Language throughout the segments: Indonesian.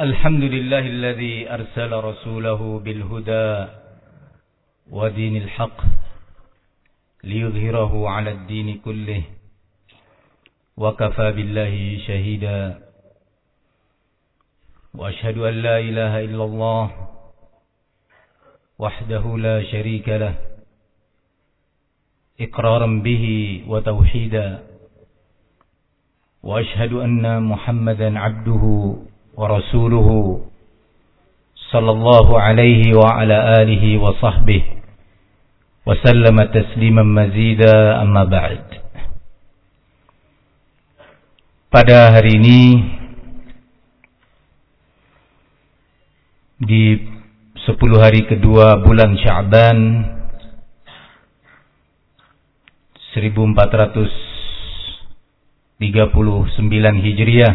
الحمد لله الذي أرسل رسوله بالهدى ودين الحق ليظهره على الدين كله وكفى بالله شهيدا وأشهد أن لا إله إلا الله وحده لا شريك له إقرارا به وتوحيدا وأشهد أن محمدا عبده ورسوله صلى الله عليه وعلى آله وصحبه وسلم تسليما مزيدا أما بعد Pada hari ini di 10 hari kedua bulan Sya'ban 1439 Hijriah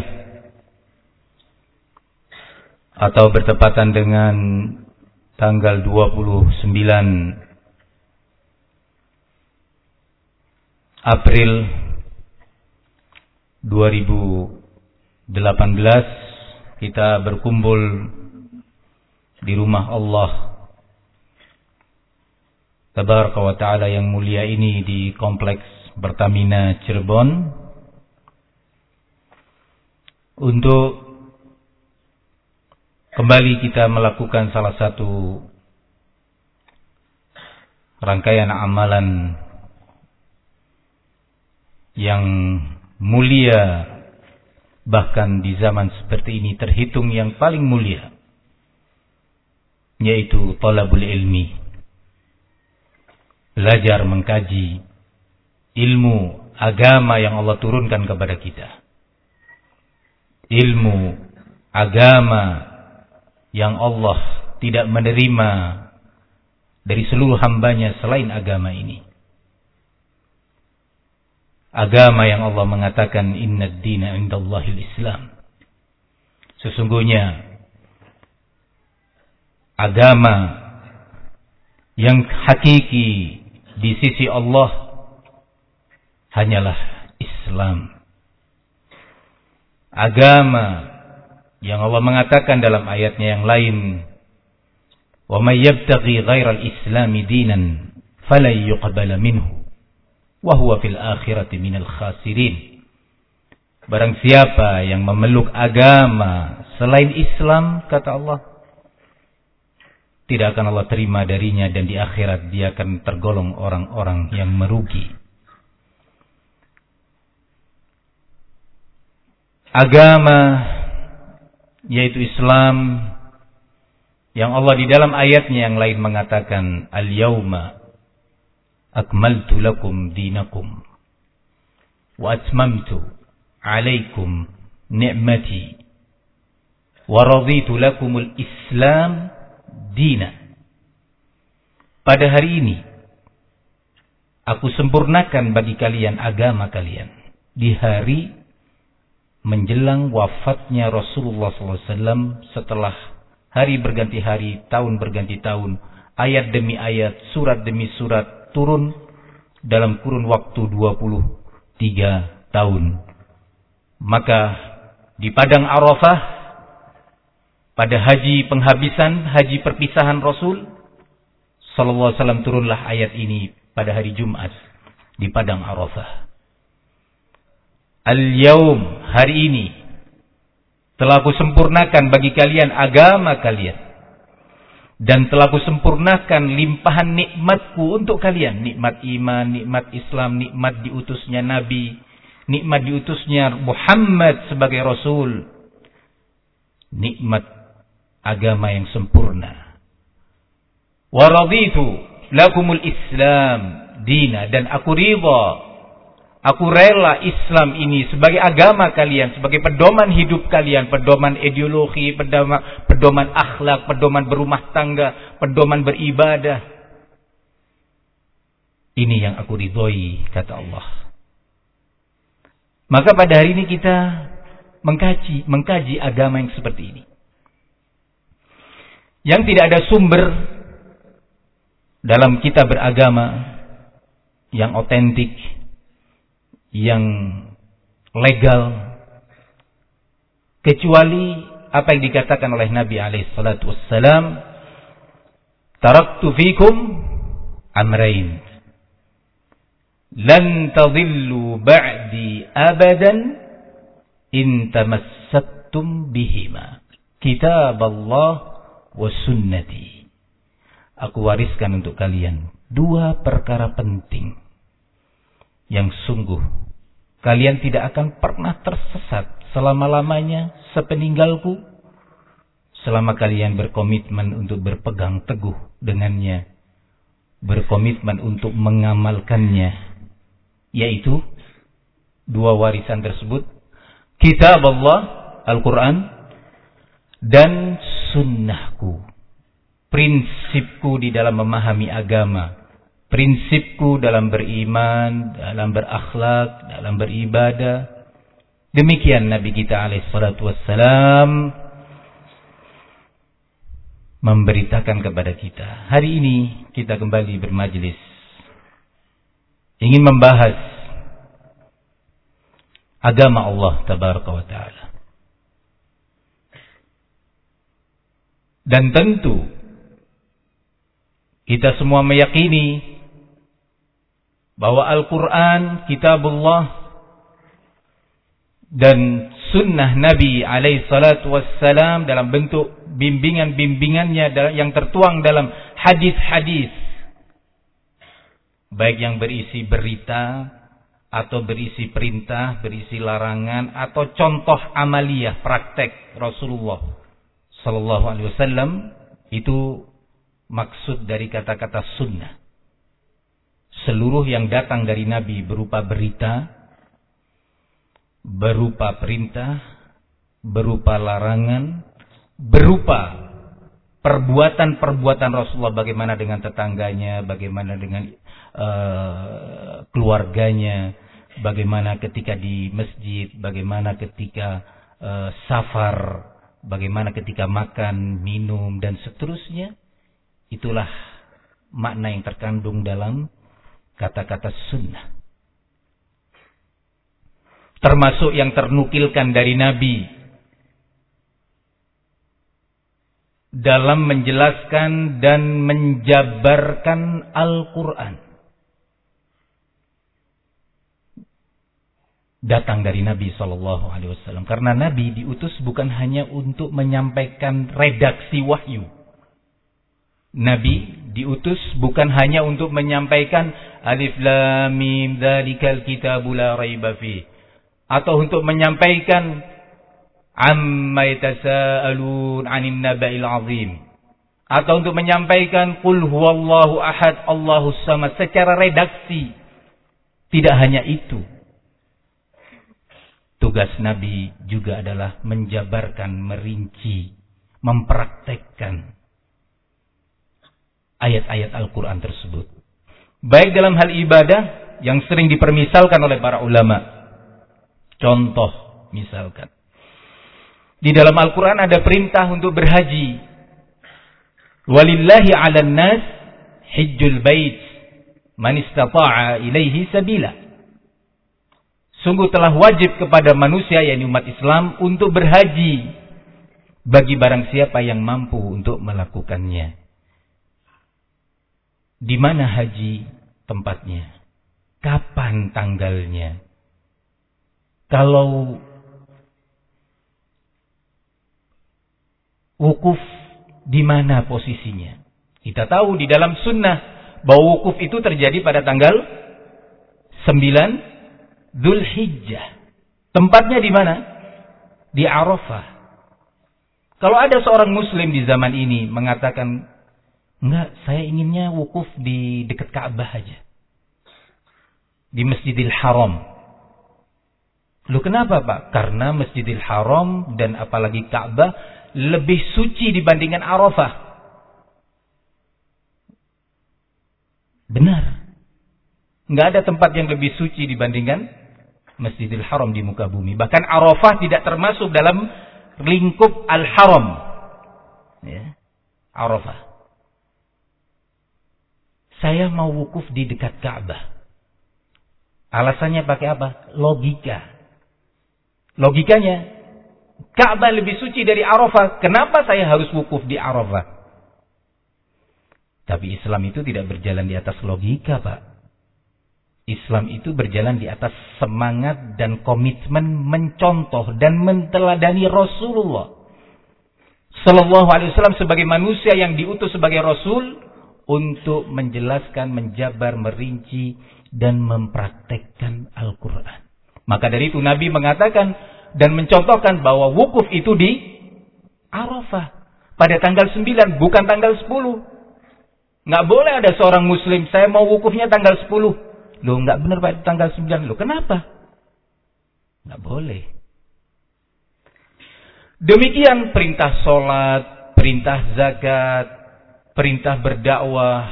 atau bertepatan dengan tanggal 29 April 2018 kita berkumpul di rumah Allah. Tabaraka wa Ta'ala yang mulia ini di Kompleks Pertamina Cirebon. Untuk kembali kita melakukan salah satu rangkaian amalan yang mulia bahkan di zaman seperti ini terhitung yang paling mulia yaitu talabul ilmi belajar mengkaji ilmu agama yang Allah turunkan kepada kita. Ilmu agama yang Allah tidak menerima dari seluruh hambanya selain agama ini agama yang Allah mengatakan inna dina indallahil islam sesungguhnya agama yang hakiki di sisi Allah hanyalah Islam. Agama yang Allah mengatakan dalam ayatnya yang lain, "Wa may yabtaghi ghairal islami dinan falan yuqbala minhu wa huwa fil akhirati minal khasirin." Barang siapa yang memeluk agama selain Islam, kata Allah, tidak akan Allah terima darinya dan di akhirat dia akan tergolong orang-orang yang merugi. Agama yaitu Islam yang Allah di dalam ayatnya yang lain mengatakan al-yauma akmaltu lakum dinakum wa atmamtu alaikum ni'mati wa raditu lakumul islam dina. Pada hari ini, aku sempurnakan bagi kalian agama kalian. Di hari menjelang wafatnya Rasulullah SAW setelah hari berganti hari, tahun berganti tahun, ayat demi ayat, surat demi surat turun dalam kurun waktu 23 tahun. Maka di padang Arafah pada haji penghabisan, haji perpisahan Rasul sallallahu alaihi turunlah ayat ini pada hari Jumat di padang Arafah. Al-yaum hari ini telah aku sempurnakan bagi kalian agama kalian. Dan telah aku sempurnakan limpahan nikmatku untuk kalian. Nikmat iman, nikmat Islam, nikmat diutusnya Nabi, nikmat diutusnya Muhammad sebagai Rasul, nikmat agama yang sempurna. Waraditu lakumul Islam dina. Dan aku ridha aku rela Islam ini sebagai agama kalian, sebagai pedoman hidup kalian, pedoman ideologi, pedoman, pedoman akhlak, pedoman berumah tangga, pedoman beribadah. Ini yang aku ridhoi, kata Allah. Maka pada hari ini kita mengkaji, mengkaji agama yang seperti ini yang tidak ada sumber dalam kita beragama yang otentik, yang legal, kecuali apa yang dikatakan oleh Nabi alaihi salatu wassalam, "Taraktu fikum amrain. Lan tadillu ba'di abadan in tamassaktum bihima." Kitab Allah wa sunnati. Aku wariskan untuk kalian dua perkara penting yang sungguh kalian tidak akan pernah tersesat selama-lamanya sepeninggalku. Selama kalian berkomitmen untuk berpegang teguh dengannya berkomitmen untuk mengamalkannya yaitu dua warisan tersebut kitab Allah Al-Quran dan sunnahku prinsipku di dalam memahami agama prinsipku dalam beriman dalam berakhlak dalam beribadah Demikian Nabi kita alaihissalatu wassalam memberitakan kepada kita. Hari ini kita kembali bermajlis. Ingin membahas agama Allah tabaraka wa ta'ala. Dan tentu kita semua meyakini bahwa Al-Quran, kitabullah, dan sunnah Nabi alaihi salatu wassalam dalam bentuk bimbingan-bimbingannya yang tertuang dalam hadis-hadis baik yang berisi berita atau berisi perintah, berisi larangan atau contoh amaliyah praktek Rasulullah sallallahu alaihi wasallam itu maksud dari kata-kata sunnah. Seluruh yang datang dari Nabi berupa berita, berupa perintah, berupa larangan, berupa perbuatan-perbuatan Rasulullah bagaimana dengan tetangganya, bagaimana dengan uh, keluarganya, bagaimana ketika di masjid, bagaimana ketika uh, safar, bagaimana ketika makan, minum dan seterusnya. Itulah makna yang terkandung dalam kata-kata sunnah termasuk yang ternukilkan dari Nabi dalam menjelaskan dan menjabarkan Al-Quran. Datang dari Nabi Wasallam karena Nabi diutus bukan hanya untuk menyampaikan redaksi wahyu. Nabi diutus bukan hanya untuk menyampaikan alif lam mim dzalikal kitabul la raiba fihi atau untuk menyampaikan amma yatasaalun 'anil naba'il 'azim. Atau untuk menyampaikan qul huwallahu ahad Allahus samad secara redaksi. Tidak hanya itu. Tugas nabi juga adalah menjabarkan merinci mempraktekkan ayat-ayat Al-Qur'an tersebut baik dalam hal ibadah yang sering dipermisalkan oleh para ulama Contoh misalkan. Di dalam Al-Quran ada perintah untuk berhaji. Walillahi ala nas hijjul bait man istata'a ilaihi sabila. Sungguh telah wajib kepada manusia yakni umat Islam untuk berhaji bagi barang siapa yang mampu untuk melakukannya. Di mana haji tempatnya? Kapan tanggalnya? kalau wukuf di mana posisinya. Kita tahu di dalam sunnah bahwa wukuf itu terjadi pada tanggal 9 Dhul Hijjah. Tempatnya di mana? Di Arafah. Kalau ada seorang muslim di zaman ini mengatakan, enggak, saya inginnya wukuf di dekat Ka'bah aja. Di Masjidil Haram. Lu kenapa Pak? Karena Masjidil Haram dan apalagi Ka'bah lebih suci dibandingkan Arafah. Benar. Nggak ada tempat yang lebih suci dibandingkan Masjidil Haram di muka bumi. Bahkan Arafah tidak termasuk dalam lingkup Al-Haram. Ya. Arafah. Saya mau wukuf di dekat Ka'bah. Alasannya pakai apa? Logika. Logikanya, Ka'bah lebih suci dari Arafah. Kenapa saya harus wukuf di Arafah? Tapi Islam itu tidak berjalan di atas logika, Pak. Islam itu berjalan di atas semangat dan komitmen mencontoh dan menteladani Rasulullah. Sallallahu alaihi wasallam sebagai manusia yang diutus sebagai Rasul untuk menjelaskan, menjabar, merinci dan mempraktekkan Al-Quran. Maka dari itu Nabi mengatakan dan mencontohkan bahwa wukuf itu di Arafah pada tanggal 9 bukan tanggal 10. Nggak boleh ada seorang muslim saya mau wukufnya tanggal 10. Loh nggak benar pada tanggal 9. Loh kenapa? Nggak boleh. Demikian perintah sholat, perintah zakat, perintah berdakwah,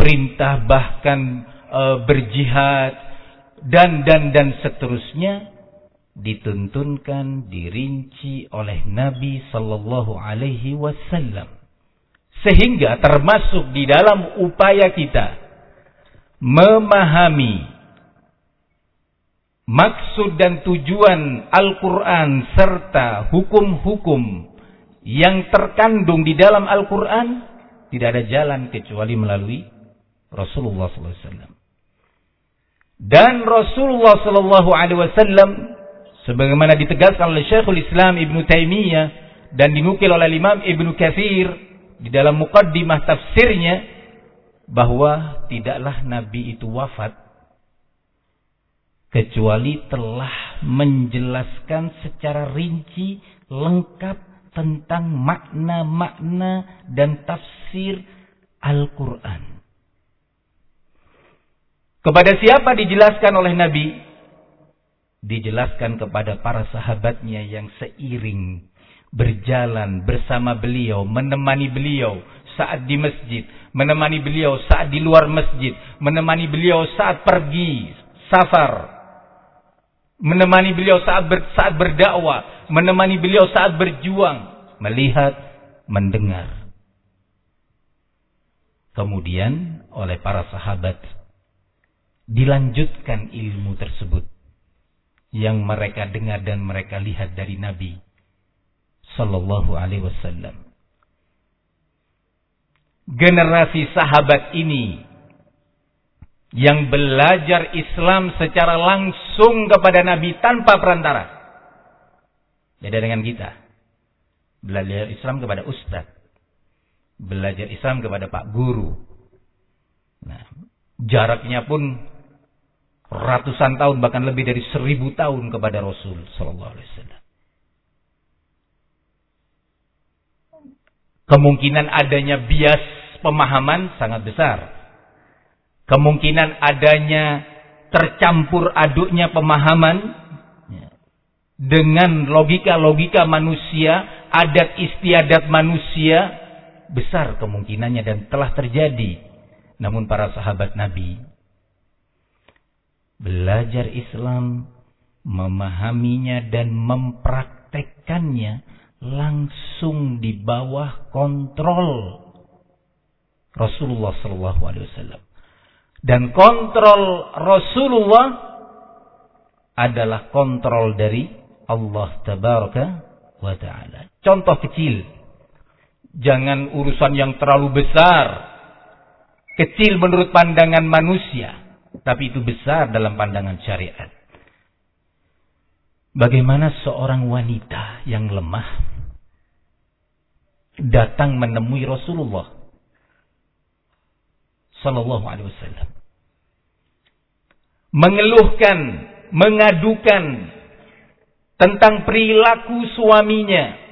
perintah bahkan e, berjihad dan dan dan seterusnya dituntunkan, dirinci oleh Nabi Sallallahu Alaihi Wasallam. Sehingga termasuk di dalam upaya kita memahami maksud dan tujuan Al-Quran serta hukum-hukum yang terkandung di dalam Al-Quran tidak ada jalan kecuali melalui Rasulullah SAW. Dan Rasulullah SAW sebagaimana ditegaskan oleh Syekhul Islam Ibn Taimiyah dan dinukil oleh Imam Ibn Kathir di dalam mukaddimah tafsirnya bahwa tidaklah Nabi itu wafat kecuali telah menjelaskan secara rinci lengkap tentang makna-makna dan tafsir Al-Quran. Kepada siapa dijelaskan oleh Nabi? dijelaskan kepada para sahabatnya yang seiring berjalan bersama beliau, menemani beliau saat di masjid, menemani beliau saat di luar masjid, menemani beliau saat pergi safar, menemani beliau saat ber, saat berdakwah, menemani beliau saat berjuang, melihat, mendengar. Kemudian oleh para sahabat dilanjutkan ilmu tersebut yang mereka dengar dan mereka lihat dari Nabi sallallahu alaihi wasallam. Generasi sahabat ini yang belajar Islam secara langsung kepada Nabi tanpa perantara. Beda dengan kita. Belajar Islam kepada ustaz. Belajar Islam kepada pak guru. Nah, jaraknya pun ratusan tahun bahkan lebih dari seribu tahun kepada Rasul Sallallahu Alaihi Wasallam. Kemungkinan adanya bias pemahaman sangat besar. Kemungkinan adanya tercampur aduknya pemahaman dengan logika-logika manusia, adat istiadat manusia besar kemungkinannya dan telah terjadi. Namun para sahabat Nabi belajar Islam, memahaminya dan mempraktekkannya langsung di bawah kontrol Rasulullah Sallallahu Alaihi Wasallam. Dan kontrol Rasulullah adalah kontrol dari Allah Tabaraka wa Ta'ala. Contoh kecil. Jangan urusan yang terlalu besar. Kecil menurut pandangan manusia tapi itu besar dalam pandangan syariat. Bagaimana seorang wanita yang lemah datang menemui Rasulullah sallallahu alaihi wasallam mengeluhkan, mengadukan tentang perilaku suaminya.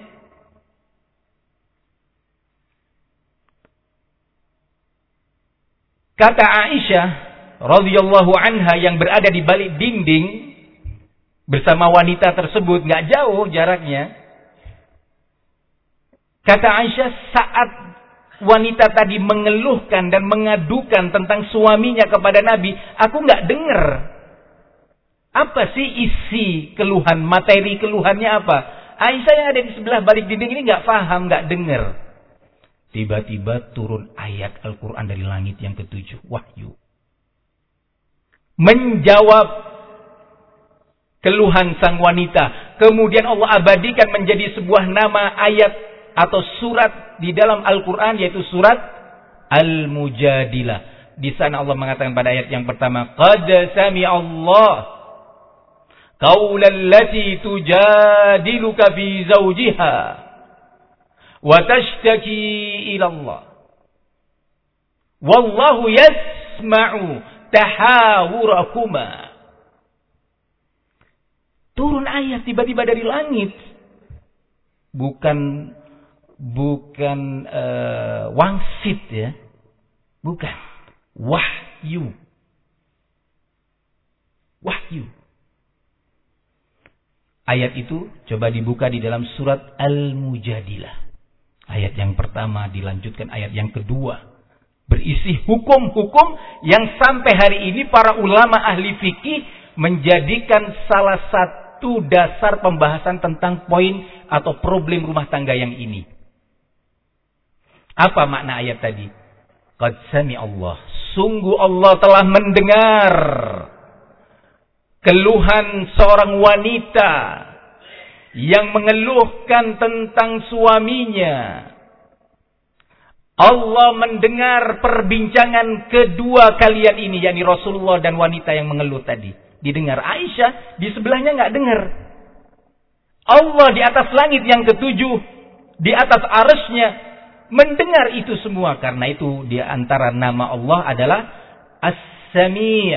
Kata Aisyah radhiyallahu anha yang berada di balik dinding bersama wanita tersebut nggak jauh jaraknya. Kata Aisyah saat wanita tadi mengeluhkan dan mengadukan tentang suaminya kepada Nabi, aku nggak dengar. Apa sih isi keluhan, materi keluhannya apa? Aisyah yang ada di sebelah balik dinding ini nggak paham, nggak dengar. Tiba-tiba turun ayat Al-Quran dari langit yang ketujuh, wahyu menjawab keluhan sang wanita. Kemudian Allah abadikan menjadi sebuah nama ayat atau surat di dalam Al-Quran yaitu surat Al-Mujadilah. Di sana Allah mengatakan pada ayat yang pertama, Qad sami Allah qaulal lati tujadiluka fi zawjiha wa. Wallahu yasma'u tahawurakuma. Turun ayat tiba-tiba dari langit. Bukan bukan uh, wangsit ya. Bukan wahyu. Wahyu. Ayat itu coba dibuka di dalam surat Al-Mujadilah. Ayat yang pertama dilanjutkan ayat yang kedua. Berisi hukum-hukum yang sampai hari ini para ulama ahli fikih menjadikan salah satu dasar pembahasan tentang poin atau problem rumah tangga yang ini. Apa makna ayat tadi? Qad sami Allah Sungguh Allah telah mendengar keluhan seorang wanita yang mengeluhkan tentang suaminya. Allah mendengar perbincangan kedua kalian ini, yakni Rasulullah dan wanita yang mengeluh tadi. Didengar Aisyah, di sebelahnya nggak dengar. Allah di atas langit yang ketujuh, di atas arusnya mendengar itu semua karena itu di antara nama Allah adalah As-Sami'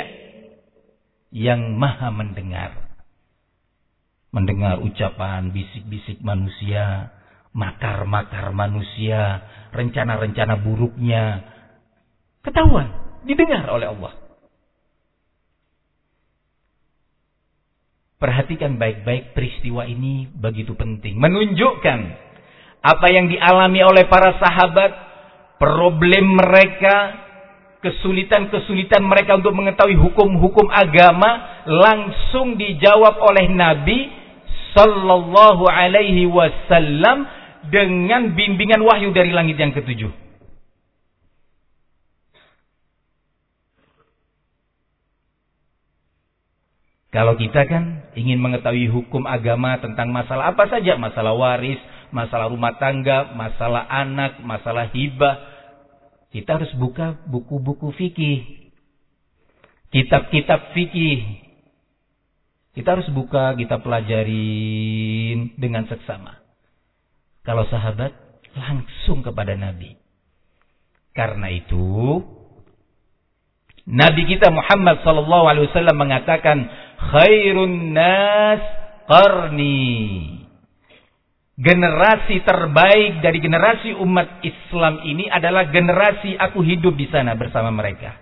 yang Maha mendengar. Mendengar ucapan bisik-bisik manusia, makar-makar manusia, rencana-rencana buruknya. Ketahuan, didengar oleh Allah. Perhatikan baik-baik peristiwa ini begitu penting. Menunjukkan apa yang dialami oleh para sahabat, problem mereka, kesulitan-kesulitan mereka untuk mengetahui hukum-hukum agama langsung dijawab oleh Nabi sallallahu alaihi wasallam dengan bimbingan wahyu dari langit yang ketujuh. Kalau kita kan ingin mengetahui hukum agama tentang masalah apa saja, masalah waris, masalah rumah tangga, masalah anak, masalah hibah. Kita harus buka buku-buku fikih. Kitab-kitab fikih. Kita harus buka, kita pelajarin dengan seksama. Kalau sahabat, langsung kepada Nabi. Karena itu, Nabi kita Muhammad sallallahu alaihi wasallam mengatakan, "Khairun nas qarni." Generasi terbaik dari generasi umat Islam ini adalah generasi aku hidup di sana bersama mereka.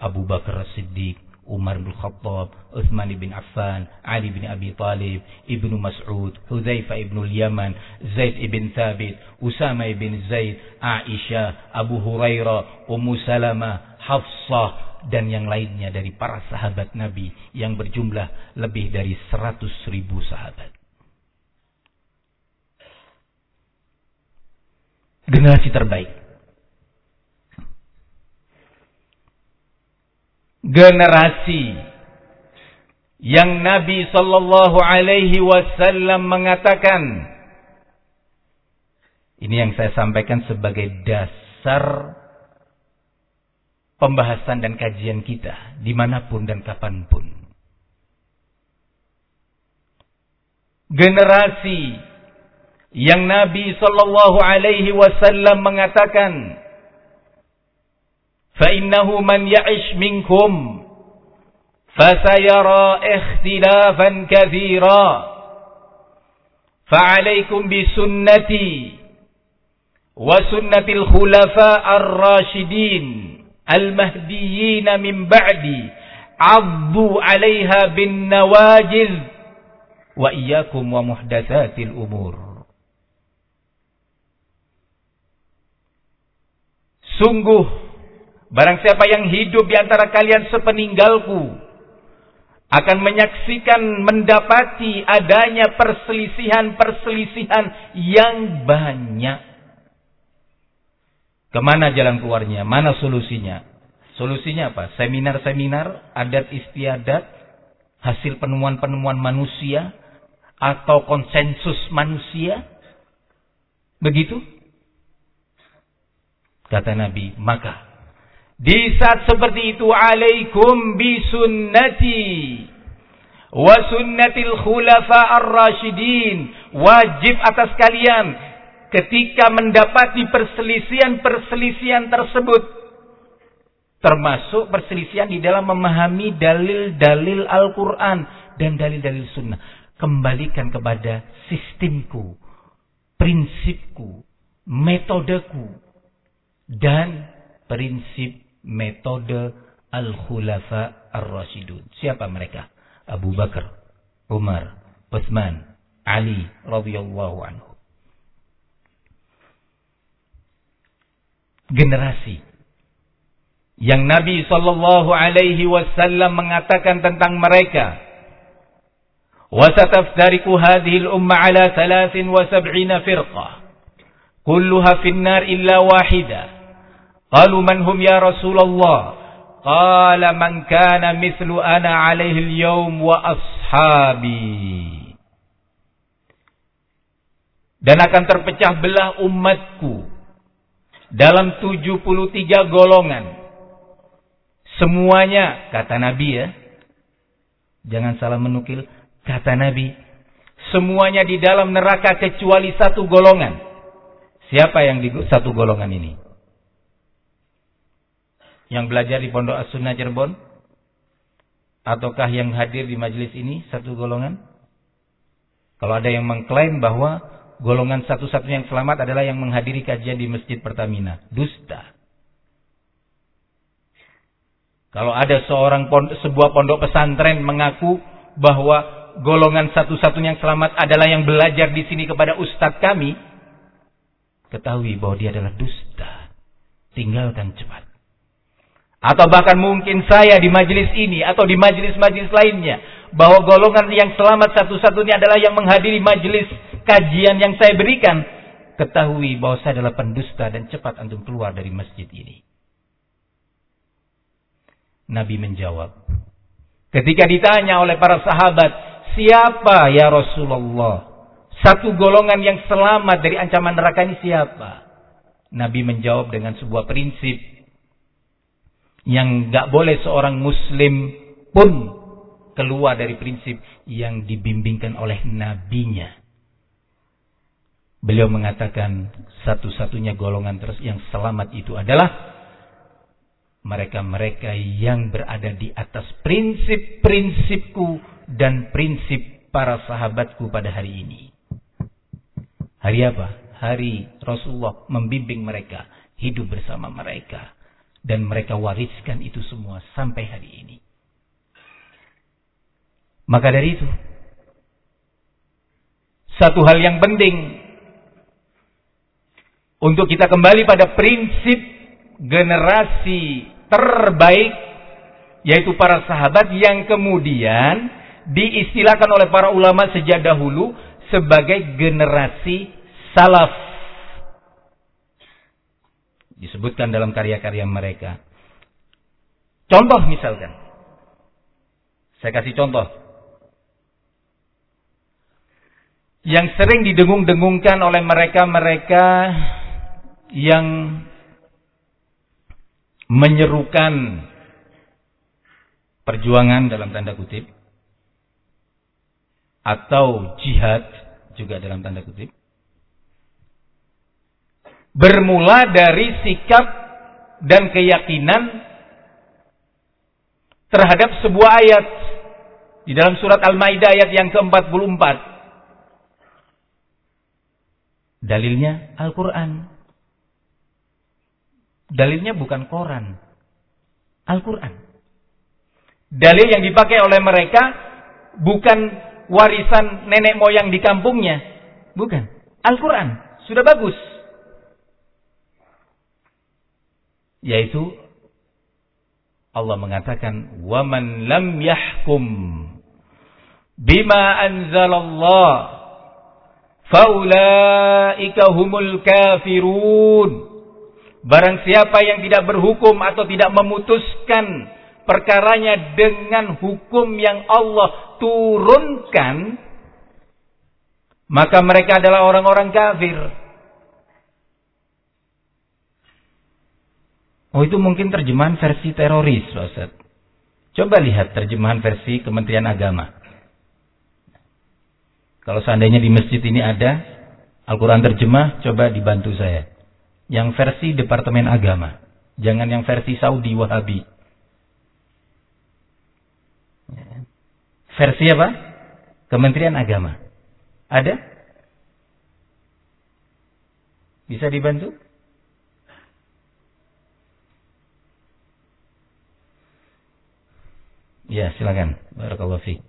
Abu Bakar Siddiq, Umar bin Khattab, Uthman bin Affan, Ali bin Abi Talib, Ibnu Mas'ud, Hudzaifah ibn Yaman, Zaid ibn Thabit, Usama ibn Zaid, Aisyah, Abu Hurairah, Ummu Salamah, Hafsah, dan yang lainnya dari para sahabat Nabi yang berjumlah lebih dari seratus ribu sahabat. Generasi terbaik. Generasi yang Nabi sallallahu alaihi wasallam mengatakan ini yang saya sampaikan sebagai dasar pembahasan dan kajian kita di mana pun dan kapan pun. Generasi yang Nabi sallallahu alaihi wasallam mengatakan fa innahu man ya'ish minkum fasayara ikhtilafan katsira fa'alaikum bisunnati wa sunnatil khulafa ar-rasyidin al-mahdiyyin min ba'di 'addu 'alayha bin nawajiz wa iyyakum wa muhdatsatil umur Sungguh, barang siapa yang hidup di antara kalian sepeninggalku, akan menyaksikan, mendapati adanya perselisihan-perselisihan yang banyak. Ke mana jalan keluarnya? Mana solusinya? Solusinya apa? Seminar-seminar, adat istiadat, hasil penemuan-penemuan manusia atau konsensus manusia? Begitu? Kata Nabi, maka di saat seperti itu alaikum bisunnati wa sunnatil khulafa ar-rasyidin wajib atas kalian ketika mendapati perselisihan-perselisihan tersebut termasuk perselisihan di dalam memahami dalil-dalil Al-Qur'an dan dalil-dalil sunnah. Kembalikan kepada sistemku prinsipku metodeku dan prinsip metode al-khulafa ar-rasyidun siapa mereka? Abu Bakar, Umar, Utsman, Ali radhiyallahu anhu. Generasi yang Nabi sallallahu alaihi wasallam mengatakan tentang mereka. Wasataftariku hadhihi al-umma ala 73 firqah. Kulluha fi an-nar illa wahida qalu man hum ya Rasulullah Qala man kana mithlu ana alaihi al-yawm wa ashabi. Dan akan terpecah belah umatku dalam 73 golongan. Semuanya, kata Nabi ya. Jangan salah menukil, kata Nabi. Semuanya di dalam neraka kecuali satu golongan. Siapa yang di satu golongan ini? Yang belajar di Pondok As-Sunnah Cirebon? Ataukah yang hadir di majelis ini satu golongan? Kalau ada yang mengklaim bahwa golongan satu-satunya yang selamat adalah yang menghadiri kajian di Masjid Pertamina. Dusta. Kalau ada seorang sebuah pondok pesantren mengaku bahwa golongan satu-satunya yang selamat adalah yang belajar di sini kepada ustadz kami, ketahui bahwa dia adalah dusta. Tinggalkan cepat. Atau bahkan mungkin saya di majelis ini atau di majelis-majelis lainnya. Bahwa golongan yang selamat satu-satunya adalah yang menghadiri majelis kajian yang saya berikan. Ketahui bahwa saya adalah pendusta dan cepat antum keluar dari masjid ini. Nabi menjawab. Ketika ditanya oleh para sahabat, siapa ya Rasulullah? Satu golongan yang selamat dari ancaman neraka ini siapa? Nabi menjawab dengan sebuah prinsip yang nggak boleh seorang muslim pun keluar dari prinsip yang dibimbingkan oleh nabinya. Beliau mengatakan satu-satunya golongan terus yang selamat itu adalah mereka-mereka yang berada di atas prinsip-prinsipku dan prinsip para sahabatku pada hari ini. Hari apa? Hari Rasulullah membimbing mereka, hidup bersama mereka dan mereka wariskan itu semua sampai hari ini. Maka dari itu, satu hal yang penting untuk kita kembali pada prinsip generasi terbaik yaitu para sahabat yang kemudian diistilahkan oleh para ulama sejak dahulu sebagai generasi salaf disebutkan dalam karya-karya mereka. Contoh misalkan. Saya kasih contoh. Yang sering didengung-dengungkan oleh mereka-mereka yang menyerukan perjuangan dalam tanda kutip atau jihad juga dalam tanda kutip bermula dari sikap dan keyakinan terhadap sebuah ayat di dalam surat Al-Maidah ayat yang ke-44. Dalilnya Al-Qur'an. Dalilnya bukan Quran. Al-Qur'an. Dalil yang dipakai oleh mereka bukan warisan nenek moyang di kampungnya, bukan. Al-Qur'an. Sudah bagus. Yaitu Allah mengatakan waman lam yahkum bima anzalallah faulaika humul kafirun barang siapa yang tidak berhukum atau tidak memutuskan perkaranya dengan hukum yang Allah turunkan, maka mereka adalah orang-orang kafir. Oh itu mungkin terjemahan versi teroris, Ustaz. Coba lihat terjemahan versi Kementerian Agama. Kalau seandainya di masjid ini ada Al-Quran terjemah, coba dibantu saya. Yang versi Departemen Agama. Jangan yang versi Saudi Wahabi. Versi apa? Kementerian Agama. Ada? Bisa dibantu? Ya, silakan. Barakallahu fiik.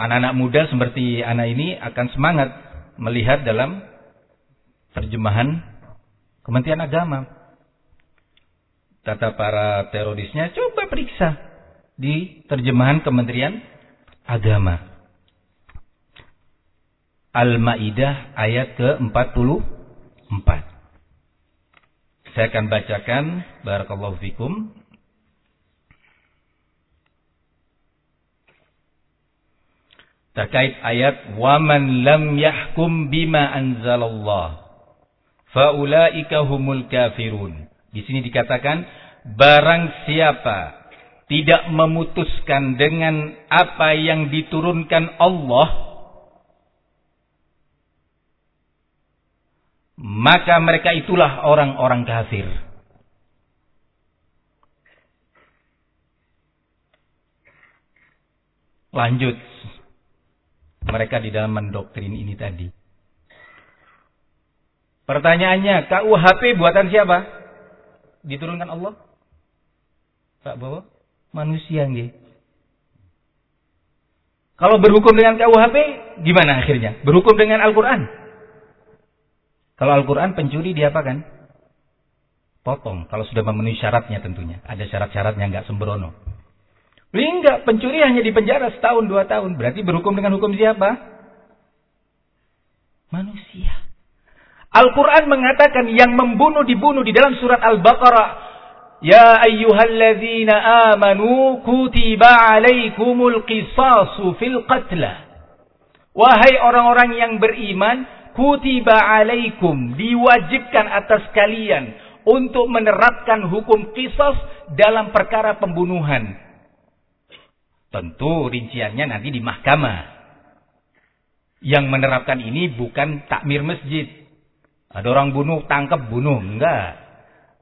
Anak-anak muda seperti anak ini akan semangat melihat dalam terjemahan Kementerian Agama. Kata para terorisnya, coba periksa di terjemahan Kementerian Agama. Al-Maidah ayat ke-44. Saya akan bacakan barakallahu fikum. Terkait ayat waman lam yahkum bima anzalallah faulaika humul kafirun. Di sini dikatakan barang siapa tidak memutuskan dengan apa yang diturunkan Allah maka mereka itulah orang-orang kafir. Lanjut. Mereka di dalam mendoktrin ini tadi. Pertanyaannya, KUHP buatan siapa? Diturunkan Allah? Pak Bawa? Manusia nggih. Kalau berhukum dengan KUHP, gimana akhirnya? Berhukum dengan Al-Quran? Kalau Al-Quran pencuri diapakan? Potong. Kalau sudah memenuhi syaratnya tentunya. Ada syarat-syaratnya nggak sembrono. Enggak, pencuri hanya di penjara setahun dua tahun. Berarti berhukum dengan hukum siapa? Manusia. Al-Quran mengatakan yang membunuh dibunuh di dalam surat Al-Baqarah. Ya ayyuhalladzina amanu kutiba alaikumul qisasu fil qatla. Wahai orang-orang yang beriman, kutiba alaikum diwajibkan atas kalian untuk menerapkan hukum kisos dalam perkara pembunuhan. Tentu rinciannya nanti di mahkamah. Yang menerapkan ini bukan takmir masjid. Ada orang bunuh, tangkap bunuh. Enggak.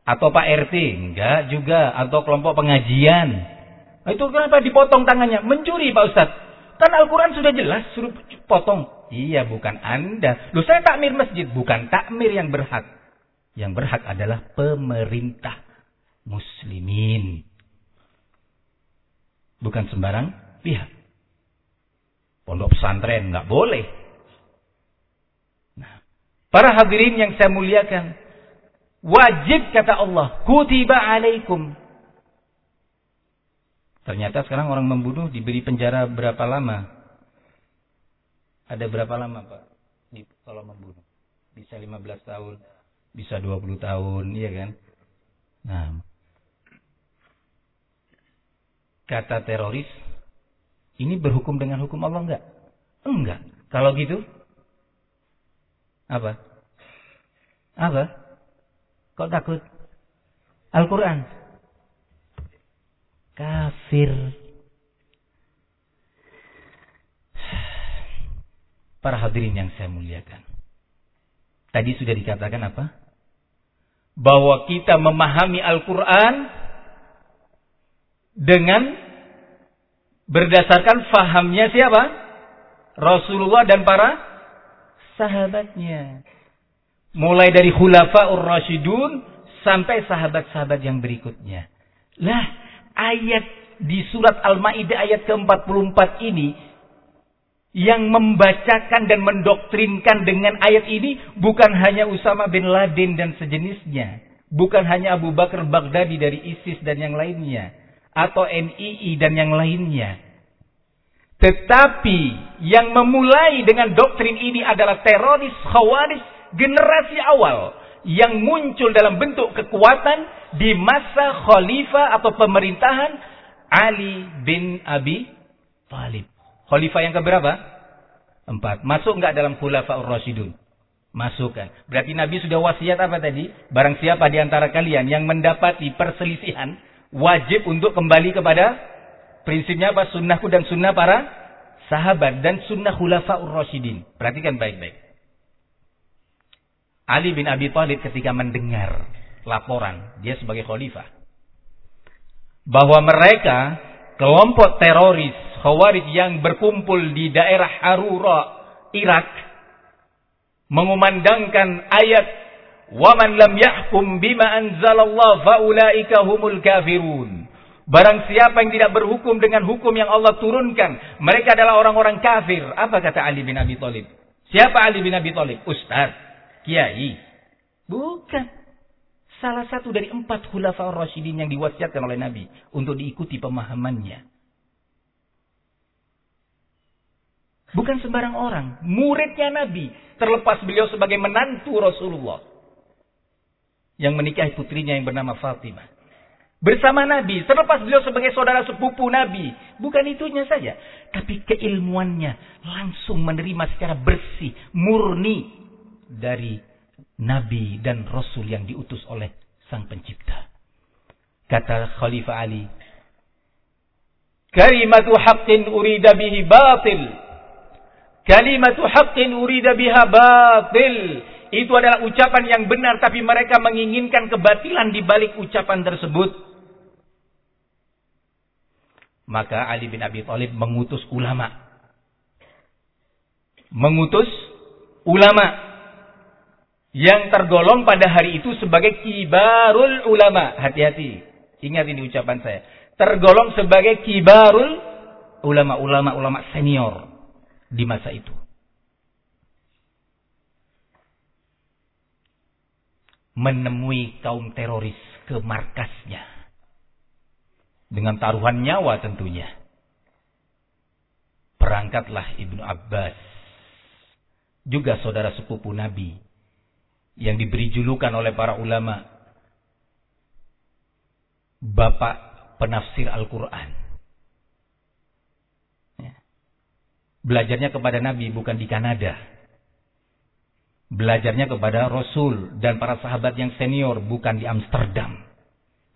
Atau Pak RT. Enggak juga. Atau kelompok pengajian. Nah, itu kenapa dipotong tangannya? Mencuri Pak Ustadz. Kan Al-Quran sudah jelas suruh potong. Iya, bukan Anda. Lu saya takmir masjid, bukan takmir yang berhak. Yang berhak adalah pemerintah muslimin. Bukan sembarang pihak. Pondok pesantren nggak boleh. Nah, para hadirin yang saya muliakan, wajib kata Allah, kutiba alaikum. Ternyata sekarang orang membunuh diberi penjara berapa lama? Ada berapa lama Pak di, kalau membunuh? Bisa 15 tahun, bisa 20 tahun, iya kan? Nah, kata teroris, ini berhukum dengan hukum Allah enggak? Enggak. Kalau gitu, apa? Apa? Kok takut? Al-Quran. Kafir. Para hadirin yang saya muliakan. Tadi sudah dikatakan apa? Bahwa kita memahami Al-Quran dengan berdasarkan fahamnya siapa? Rasulullah dan para sahabatnya. Mulai dari khulafa'ur rasyidun sampai sahabat-sahabat yang berikutnya. Lah, ayat di surat Al-Maidah ayat ke-44 ini yang membacakan dan mendoktrinkan dengan ayat ini bukan hanya Usama bin Laden dan sejenisnya. Bukan hanya Abu Bakar Baghdadi dari ISIS dan yang lainnya. Atau NII dan yang lainnya. Tetapi yang memulai dengan doktrin ini adalah teroris khawarij generasi awal yang muncul dalam bentuk kekuatan di masa khalifah atau pemerintahan Ali bin Abi Thalib. Khalifah yang keberapa? Empat. Masuk nggak dalam khulafaur rasyidun? Masukkan. Berarti Nabi sudah wasiat apa tadi? Barang siapa di antara kalian yang mendapati perselisihan, wajib untuk kembali kepada prinsipnya apa? Sunnahku dan sunnah para sahabat dan sunnah khulafaur rasyidin. Perhatikan baik-baik. Ali bin Abi Thalib ketika mendengar laporan dia sebagai khalifah bahwa mereka kelompok teroris Khawarij yang berkumpul di daerah Harura, Irak mengumandangkan ayat "Waman lam yahkum bima anzalallah faulaika humul kafirun." Barang siapa yang tidak berhukum dengan hukum yang Allah turunkan, mereka adalah orang-orang kafir. Apa kata Ali bin Abi Thalib? Siapa Ali bin Abi Thalib? Ustaz, kiai. Bukan. Salah satu dari empat khulafa rasyidin yang diwasiatkan oleh Nabi untuk diikuti pemahamannya. Bukan sembarang orang. Muridnya Nabi. Terlepas beliau sebagai menantu Rasulullah. Yang menikahi putrinya yang bernama Fatimah. Bersama Nabi. Terlepas beliau sebagai saudara sepupu Nabi. Bukan itunya saja. Tapi keilmuannya langsung menerima secara bersih. Murni. Dari Nabi dan Rasul yang diutus oleh Sang Pencipta. Kata Khalifah Ali. Kalimatu haqqin urida bihi batil Kalimatu haqqin urida biha batil. Itu adalah ucapan yang benar tapi mereka menginginkan kebatilan di balik ucapan tersebut. Maka Ali bin Abi Thalib mengutus ulama. Mengutus ulama yang tergolong pada hari itu sebagai kibarul ulama. Hati-hati. Ingat ini ucapan saya. Tergolong sebagai kibarul ulama, ulama-ulama senior di masa itu. Menemui kaum teroris ke markasnya. Dengan taruhan nyawa tentunya. Perangkatlah Ibnu Abbas. Juga saudara sepupu Nabi. Yang diberi julukan oleh para ulama. Bapak penafsir Al-Quran. Belajarnya kepada Nabi bukan di Kanada. Belajarnya kepada Rasul dan para sahabat yang senior bukan di Amsterdam.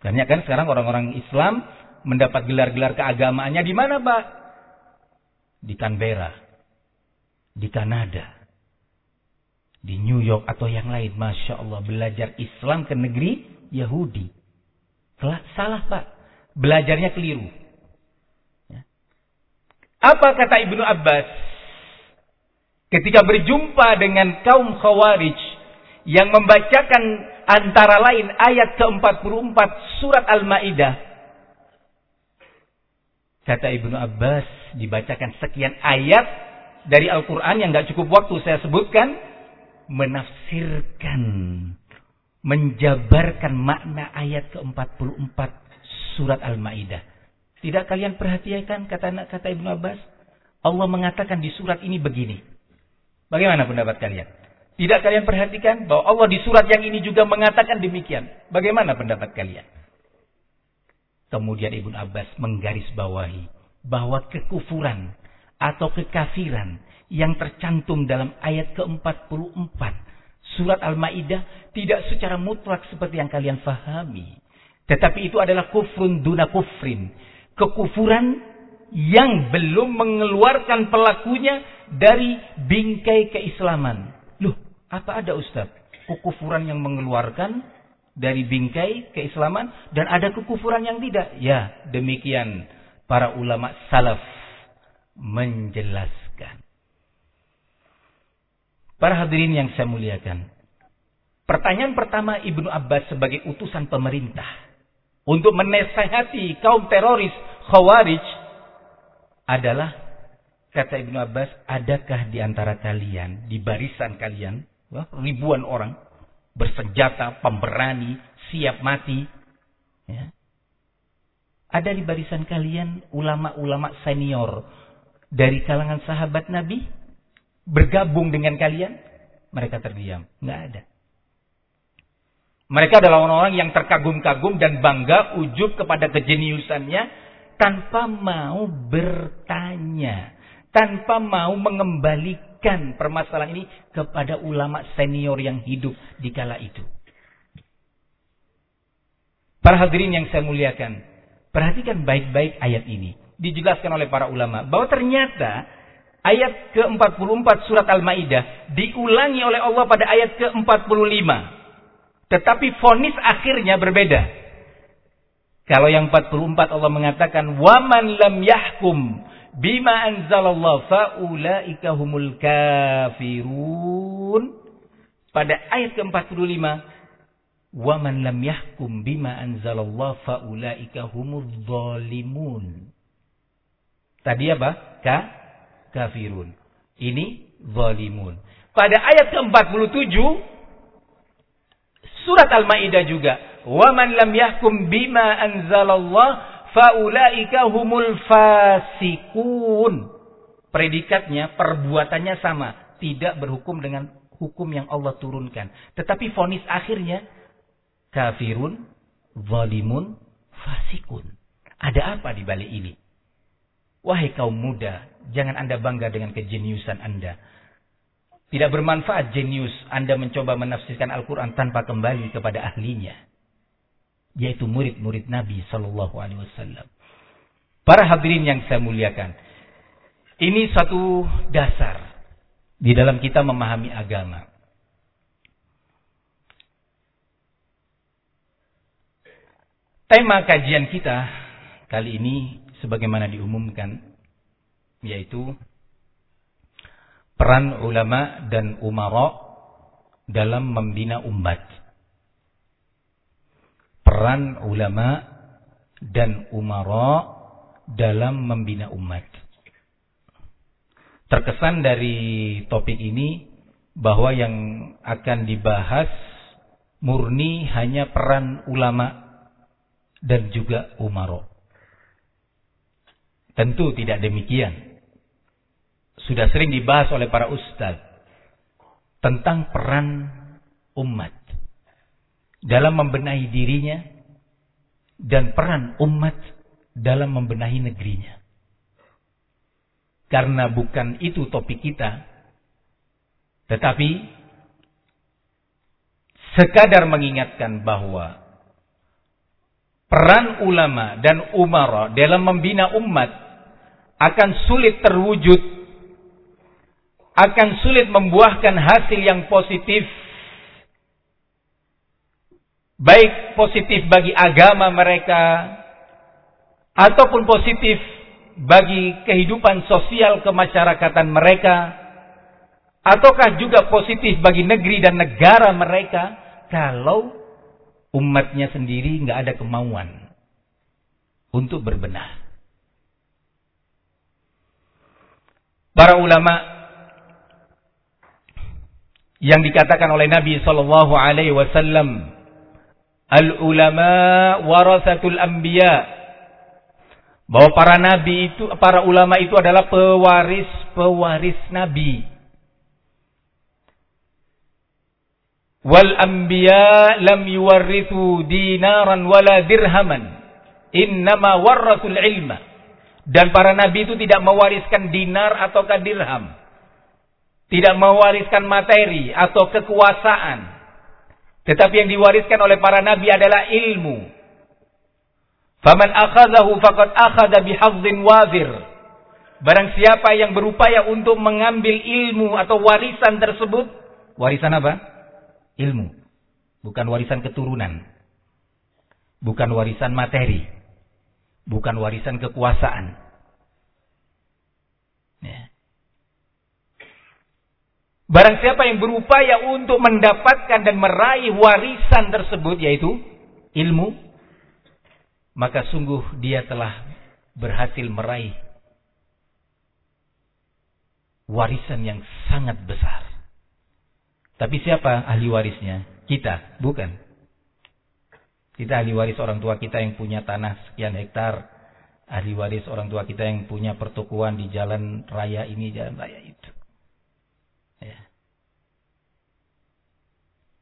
Karena kan sekarang orang-orang Islam mendapat gelar-gelar keagamaannya di mana, Pak? Di Canberra. Di Kanada. Di New York atau yang lain. Masya Allah belajar Islam ke negeri Yahudi. Salah, Pak. Belajarnya keliru. Apa kata Ibnu Abbas? Ketika berjumpa dengan kaum Khawarij yang membacakan antara lain ayat ke-44 surat Al-Maidah. Kata Ibnu Abbas dibacakan sekian ayat dari Al-Quran yang gak cukup waktu saya sebutkan. Menafsirkan. Menjabarkan makna ayat ke-44 surat Al-Maidah. Tidak kalian perhatikan kata kata Ibnu Abbas? Allah mengatakan di surat ini begini. Bagaimana pendapat kalian? Tidak kalian perhatikan bahwa Allah di surat yang ini juga mengatakan demikian. Bagaimana pendapat kalian? Kemudian Ibnu Abbas menggarisbawahi bahwa kekufuran atau kekafiran yang tercantum dalam ayat ke-44 surat Al-Maidah tidak secara mutlak seperti yang kalian fahami. Tetapi itu adalah kufrun duna kufrin kekufuran yang belum mengeluarkan pelakunya dari bingkai keislaman. Loh, apa ada Ustaz? Kekufuran yang mengeluarkan dari bingkai keislaman dan ada kekufuran yang tidak. Ya, demikian para ulama salaf menjelaskan. Para hadirin yang saya muliakan. Pertanyaan pertama Ibnu Abbas sebagai utusan pemerintah untuk menasehati kaum teroris Khawarij adalah kata Ibnu Abbas, adakah di antara kalian di barisan kalian ribuan orang bersenjata, pemberani, siap mati? Ya. Ada di barisan kalian ulama-ulama senior dari kalangan sahabat Nabi bergabung dengan kalian? Mereka terdiam. Nggak ada. Mereka adalah orang-orang yang terkagum-kagum dan bangga ujub kepada kejeniusannya tanpa mau bertanya, tanpa mau mengembalikan permasalahan ini kepada ulama senior yang hidup di kala itu. Para hadirin yang saya muliakan, perhatikan baik-baik ayat ini. Dijelaskan oleh para ulama bahwa ternyata ayat ke-44 surat Al-Maidah diulangi oleh Allah pada ayat ke-45. Tetapi fonis akhirnya berbeda. Kalau yang 44 Allah mengatakan waman lam yahkum bima anzalallah faulaika humul kafirun. Pada ayat ke-45 waman lam yahkum bima anzalallah faulaika humul zalimun. Tadi apa? Ka kafirun. Ini zalimun. Pada ayat ke-47 Surat Al-Maidah juga, "Wa man lam yahkum bima anzalallah faulaika humul fasikun." Predikatnya, perbuatannya sama, tidak berhukum dengan hukum yang Allah turunkan. Tetapi fonis akhirnya kafirun, zalimun, fasikun. Ada apa di balik ini? Wahai kaum muda, jangan Anda bangga dengan kejeniusan Anda. Tidak bermanfaat jenius Anda mencoba menafsirkan Al-Quran tanpa kembali kepada ahlinya. Yaitu murid-murid Nabi Sallallahu Alaihi Wasallam. Para hadirin yang saya muliakan. Ini satu dasar di dalam kita memahami agama. Tema kajian kita kali ini sebagaimana diumumkan yaitu peran ulama dan umara dalam membina umat. Peran ulama dan umara dalam membina umat. Terkesan dari topik ini bahwa yang akan dibahas murni hanya peran ulama dan juga umara. Tentu tidak demikian sudah sering dibahas oleh para ustadz tentang peran umat dalam membenahi dirinya dan peran umat dalam membenahi negerinya. Karena bukan itu topik kita, tetapi sekadar mengingatkan bahwa peran ulama dan umara dalam membina umat akan sulit terwujud akan sulit membuahkan hasil yang positif. Baik positif bagi agama mereka, ataupun positif bagi kehidupan sosial kemasyarakatan mereka, ataukah juga positif bagi negeri dan negara mereka, kalau umatnya sendiri nggak ada kemauan untuk berbenah. Para ulama yang dikatakan oleh Nabi sallallahu alaihi wasallam al ulama warasatul anbiya. Bahwa para nabi itu para ulama itu adalah pewaris-pewaris nabi. Wal anbiya lam yuwarrithu dinaran wala dirhaman. Innama warasul ilma. Dan para nabi itu tidak mewariskan dinar atau dirham. Tidak mewariskan materi atau kekuasaan. Tetapi yang diwariskan oleh para nabi adalah ilmu. Faman akhadahu faqad akhadha bihadzin wazir. Barang siapa yang berupaya untuk mengambil ilmu atau warisan tersebut, warisan apa? Ilmu. Bukan warisan keturunan. Bukan warisan materi. Bukan warisan kekuasaan. Ya. Barang siapa yang berupaya untuk mendapatkan dan meraih warisan tersebut yaitu ilmu, maka sungguh dia telah berhasil meraih warisan yang sangat besar. Tapi siapa ahli warisnya? Kita, bukan. Kita ahli waris orang tua kita yang punya tanah sekian hektar, ahli waris orang tua kita yang punya pertukuan di jalan raya ini, jalan raya itu. Ya.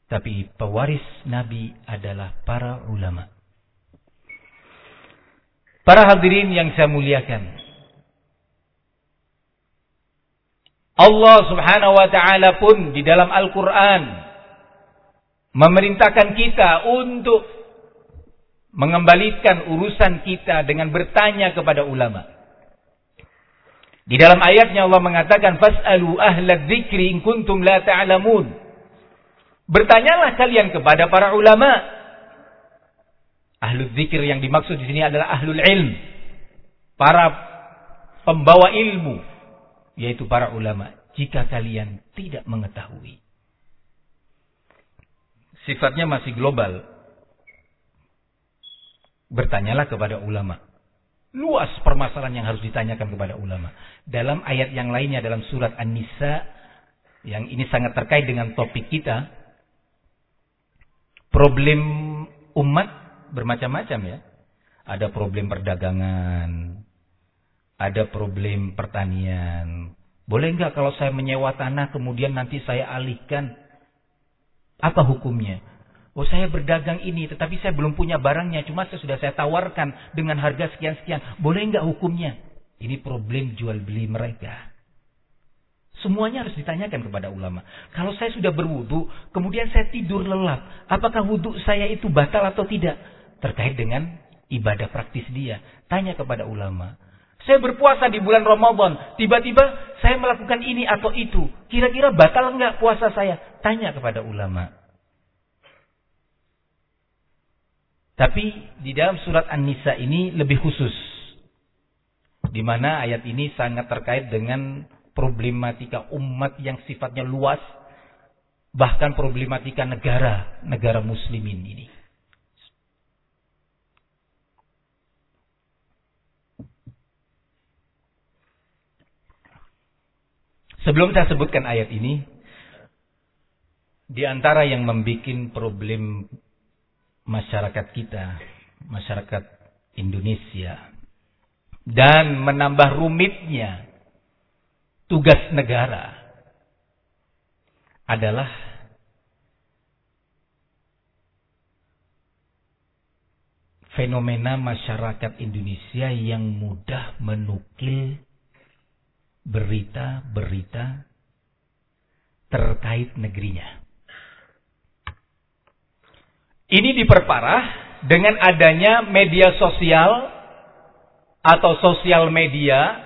Tapi pewaris Nabi adalah para ulama. Para hadirin yang saya muliakan. Allah subhanahu wa ta'ala pun di dalam Al-Quran memerintahkan kita untuk mengembalikan urusan kita dengan bertanya kepada ulama. Di dalam ayatnya Allah mengatakan fas'alu ahla dzikri in kuntum la ta'lamun. Bertanyalah kalian kepada para ulama. Ahlu dzikir yang dimaksud di sini adalah ahlul ilm. Para pembawa ilmu yaitu para ulama. Jika kalian tidak mengetahui. Sifatnya masih global, Bertanyalah kepada ulama. Luas permasalahan yang harus ditanyakan kepada ulama. Dalam ayat yang lainnya dalam surat An-Nisa yang ini sangat terkait dengan topik kita. Problem umat bermacam-macam ya. Ada problem perdagangan, ada problem pertanian. Boleh enggak kalau saya menyewa tanah kemudian nanti saya alihkan? Apa hukumnya? Oh saya berdagang ini tetapi saya belum punya barangnya. Cuma saya sudah saya tawarkan dengan harga sekian-sekian. Boleh nggak hukumnya? Ini problem jual beli mereka. Semuanya harus ditanyakan kepada ulama. Kalau saya sudah berwudu, kemudian saya tidur lelap. Apakah wudhu saya itu batal atau tidak? Terkait dengan ibadah praktis dia. Tanya kepada ulama. Saya berpuasa di bulan Ramadan. Tiba-tiba saya melakukan ini atau itu. Kira-kira batal nggak puasa saya? Tanya kepada ulama. Tapi di dalam surat An-Nisa ini lebih khusus. Di mana ayat ini sangat terkait dengan problematika umat yang sifatnya luas. Bahkan problematika negara, negara muslimin ini. Sebelum saya sebutkan ayat ini, di antara yang membuat problem masyarakat kita, masyarakat Indonesia. Dan menambah rumitnya tugas negara adalah fenomena masyarakat Indonesia yang mudah menukil berita-berita terkait negerinya. Ini diperparah dengan adanya media sosial atau sosial media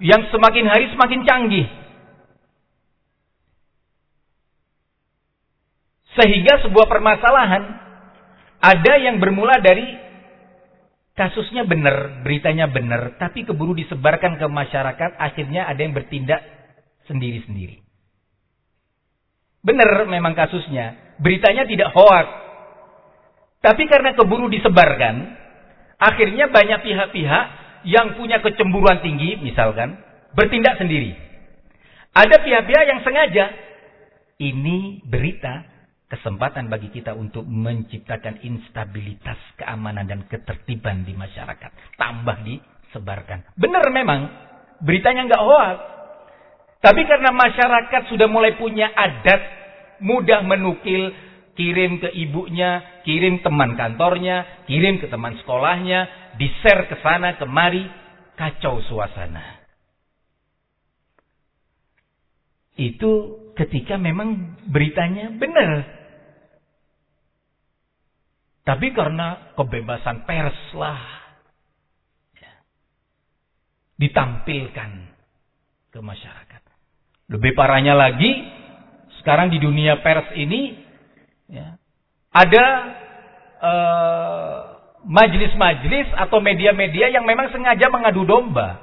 yang semakin hari semakin canggih. Sehingga sebuah permasalahan ada yang bermula dari kasusnya benar, beritanya benar, tapi keburu disebarkan ke masyarakat, akhirnya ada yang bertindak sendiri-sendiri. Benar memang kasusnya, beritanya tidak hoax, tapi karena keburu disebarkan, akhirnya banyak pihak-pihak yang punya kecemburuan tinggi, misalkan, bertindak sendiri. Ada pihak-pihak yang sengaja. Ini berita kesempatan bagi kita untuk menciptakan instabilitas keamanan dan ketertiban di masyarakat. Tambah disebarkan. Benar memang, beritanya nggak hoax. Tapi karena masyarakat sudah mulai punya adat mudah menukil kirim ke ibunya, kirim teman kantornya, kirim ke teman sekolahnya, di-share ke sana kemari, kacau suasana. Itu ketika memang beritanya benar. Tapi karena kebebasan pers lah ya, ditampilkan ke masyarakat. Lebih parahnya lagi, sekarang di dunia pers ini Ya. Ada uh, majelis-majelis atau media-media yang memang sengaja mengadu domba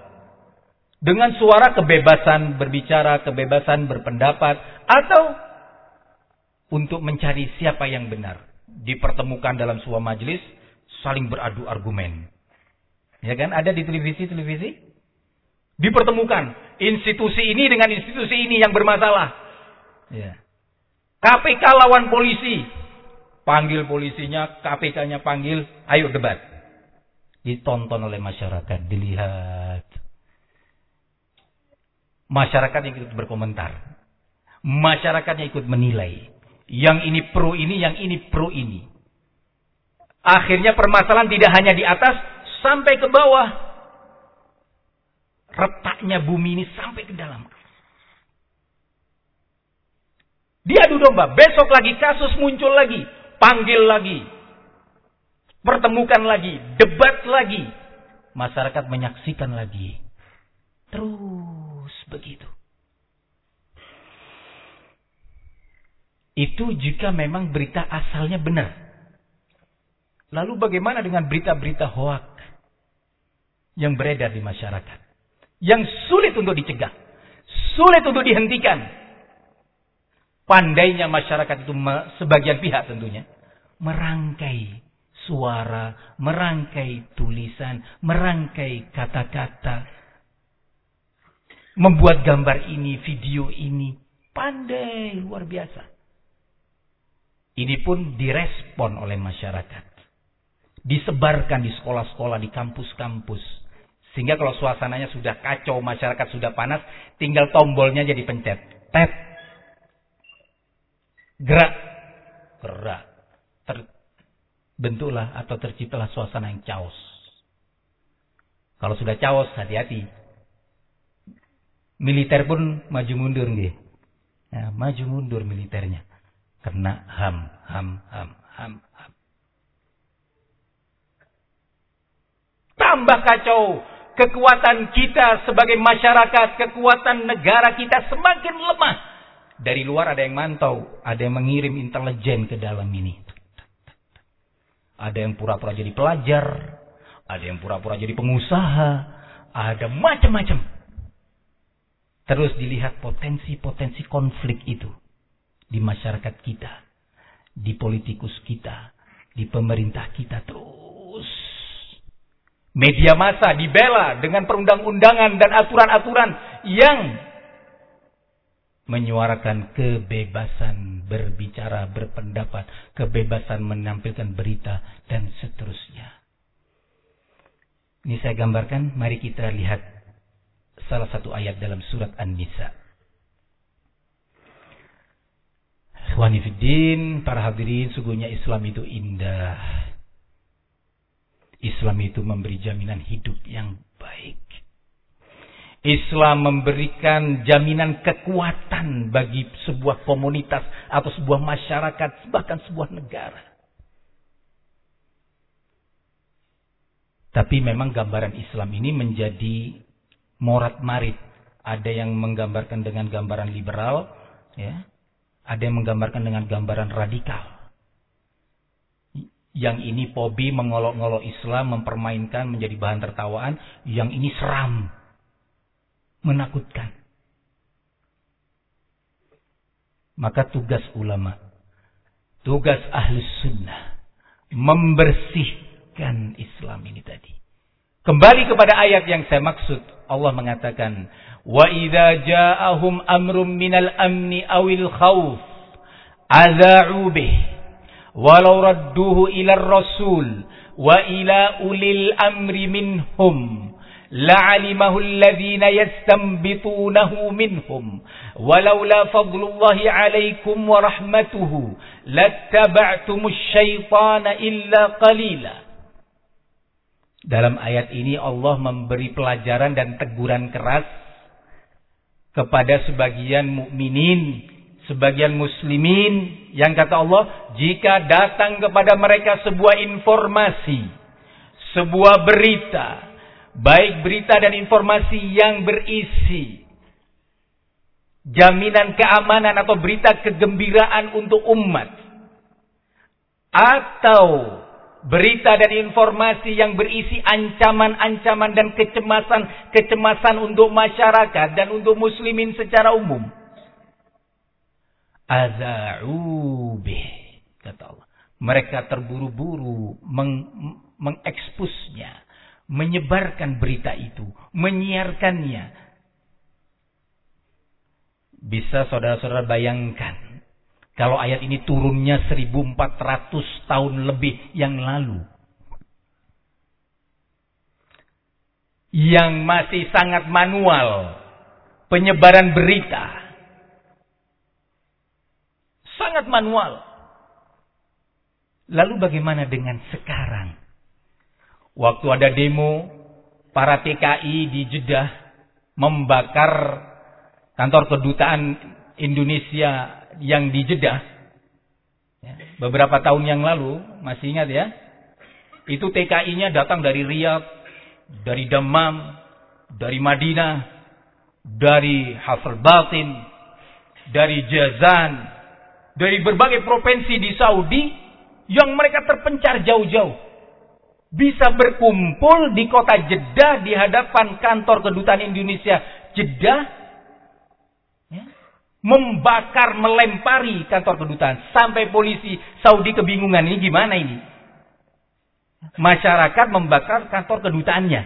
dengan suara kebebasan berbicara, kebebasan berpendapat, atau untuk mencari siapa yang benar. Dipertemukan dalam sebuah majelis, saling beradu argumen. Ya kan? Ada di televisi-televisi. Dipertemukan institusi ini dengan institusi ini yang bermasalah. Ya. KPK lawan polisi. Panggil polisinya, KPK-nya panggil, ayo debat. Ditonton oleh masyarakat, dilihat. Masyarakat yang ikut berkomentar. Masyarakatnya ikut menilai. Yang ini pro ini, yang ini pro ini. Akhirnya permasalahan tidak hanya di atas, sampai ke bawah. Retaknya bumi ini sampai ke dalam. Diadu domba. Besok lagi kasus muncul lagi. Panggil lagi. Pertemukan lagi. Debat lagi. Masyarakat menyaksikan lagi. Terus begitu. Itu jika memang berita asalnya benar. Lalu bagaimana dengan berita-berita hoak yang beredar di masyarakat? Yang sulit untuk dicegah. Sulit untuk dihentikan pandainya masyarakat itu sebagian pihak tentunya merangkai suara, merangkai tulisan, merangkai kata-kata, membuat gambar ini, video ini, pandai luar biasa. Ini pun direspon oleh masyarakat. Disebarkan di sekolah-sekolah, di kampus-kampus. Sehingga kalau suasananya sudah kacau, masyarakat sudah panas, tinggal tombolnya jadi pencet. Tet, gerak, gerak, terbentuklah atau terciptalah suasana yang chaos. Kalau sudah chaos, hati-hati. Militer pun maju mundur nih. Ya, maju mundur militernya. Karena ham, ham, ham, ham, ham. Tambah kacau. Kekuatan kita sebagai masyarakat, kekuatan negara kita semakin lemah dari luar ada yang mantau, ada yang mengirim intelijen ke dalam ini. Ada yang pura-pura jadi pelajar, ada yang pura-pura jadi pengusaha, ada macam-macam. Terus dilihat potensi-potensi konflik itu di masyarakat kita, di politikus kita, di pemerintah kita terus. Media massa dibela dengan perundang-undangan dan aturan-aturan yang menyuarakan kebebasan berbicara, berpendapat, kebebasan menampilkan berita, dan seterusnya. Ini saya gambarkan, mari kita lihat salah satu ayat dalam surat An-Nisa. Wanifidin, para hadirin, sungguhnya Islam itu indah. Islam itu memberi jaminan hidup yang baik. Islam memberikan jaminan kekuatan bagi sebuah komunitas atau sebuah masyarakat, bahkan sebuah negara. Tapi memang gambaran Islam ini menjadi morat marit. Ada yang menggambarkan dengan gambaran liberal, ya. Ada yang menggambarkan dengan gambaran radikal. Yang ini pobi mengolok-ngolok Islam, mempermainkan menjadi bahan tertawaan. Yang ini seram, menakutkan. Maka tugas ulama, tugas ahli sunnah, membersihkan Islam ini tadi. Kembali kepada ayat yang saya maksud, Allah mengatakan, Wa idza ja'ahum amrum minal amni awil khawf, aza'u bih, walau radduhu ila rasul, wa ila ulil amri minhum, لعلمه الذين يستنبطونه منهم ولولا فضل الله عليكم ورحمته لاتبعتم الشيطان إلا قليلا Dalam ayat ini Allah memberi pelajaran dan teguran keras kepada sebagian mukminin, sebagian muslimin yang kata Allah, jika datang kepada mereka sebuah informasi, sebuah berita, baik berita dan informasi yang berisi jaminan keamanan atau berita kegembiraan untuk umat atau berita dan informasi yang berisi ancaman-ancaman dan kecemasan-kecemasan untuk masyarakat dan untuk muslimin secara umum. Aza'u kata Allah. Mereka terburu-buru meng mengekspusnya menyebarkan berita itu, menyiarkannya. Bisa saudara-saudara bayangkan, kalau ayat ini turunnya 1400 tahun lebih yang lalu. yang masih sangat manual penyebaran berita. Sangat manual. Lalu bagaimana dengan sekarang? Waktu ada demo, para TKI di Jeddah membakar kantor kedutaan Indonesia yang di Jeddah. Ya, beberapa tahun yang lalu, masih ingat ya? Itu TKI-nya datang dari Riyadh, dari Damam, dari Madinah, dari Hafal Batin, dari Jazan, dari berbagai provinsi di Saudi yang mereka terpencar jauh-jauh. Bisa berkumpul di kota Jeddah di hadapan kantor kedutaan Indonesia Jeddah. Ya, membakar, melempari kantor kedutaan. Sampai polisi Saudi kebingungan. Ini gimana ini? Masyarakat membakar kantor kedutaannya.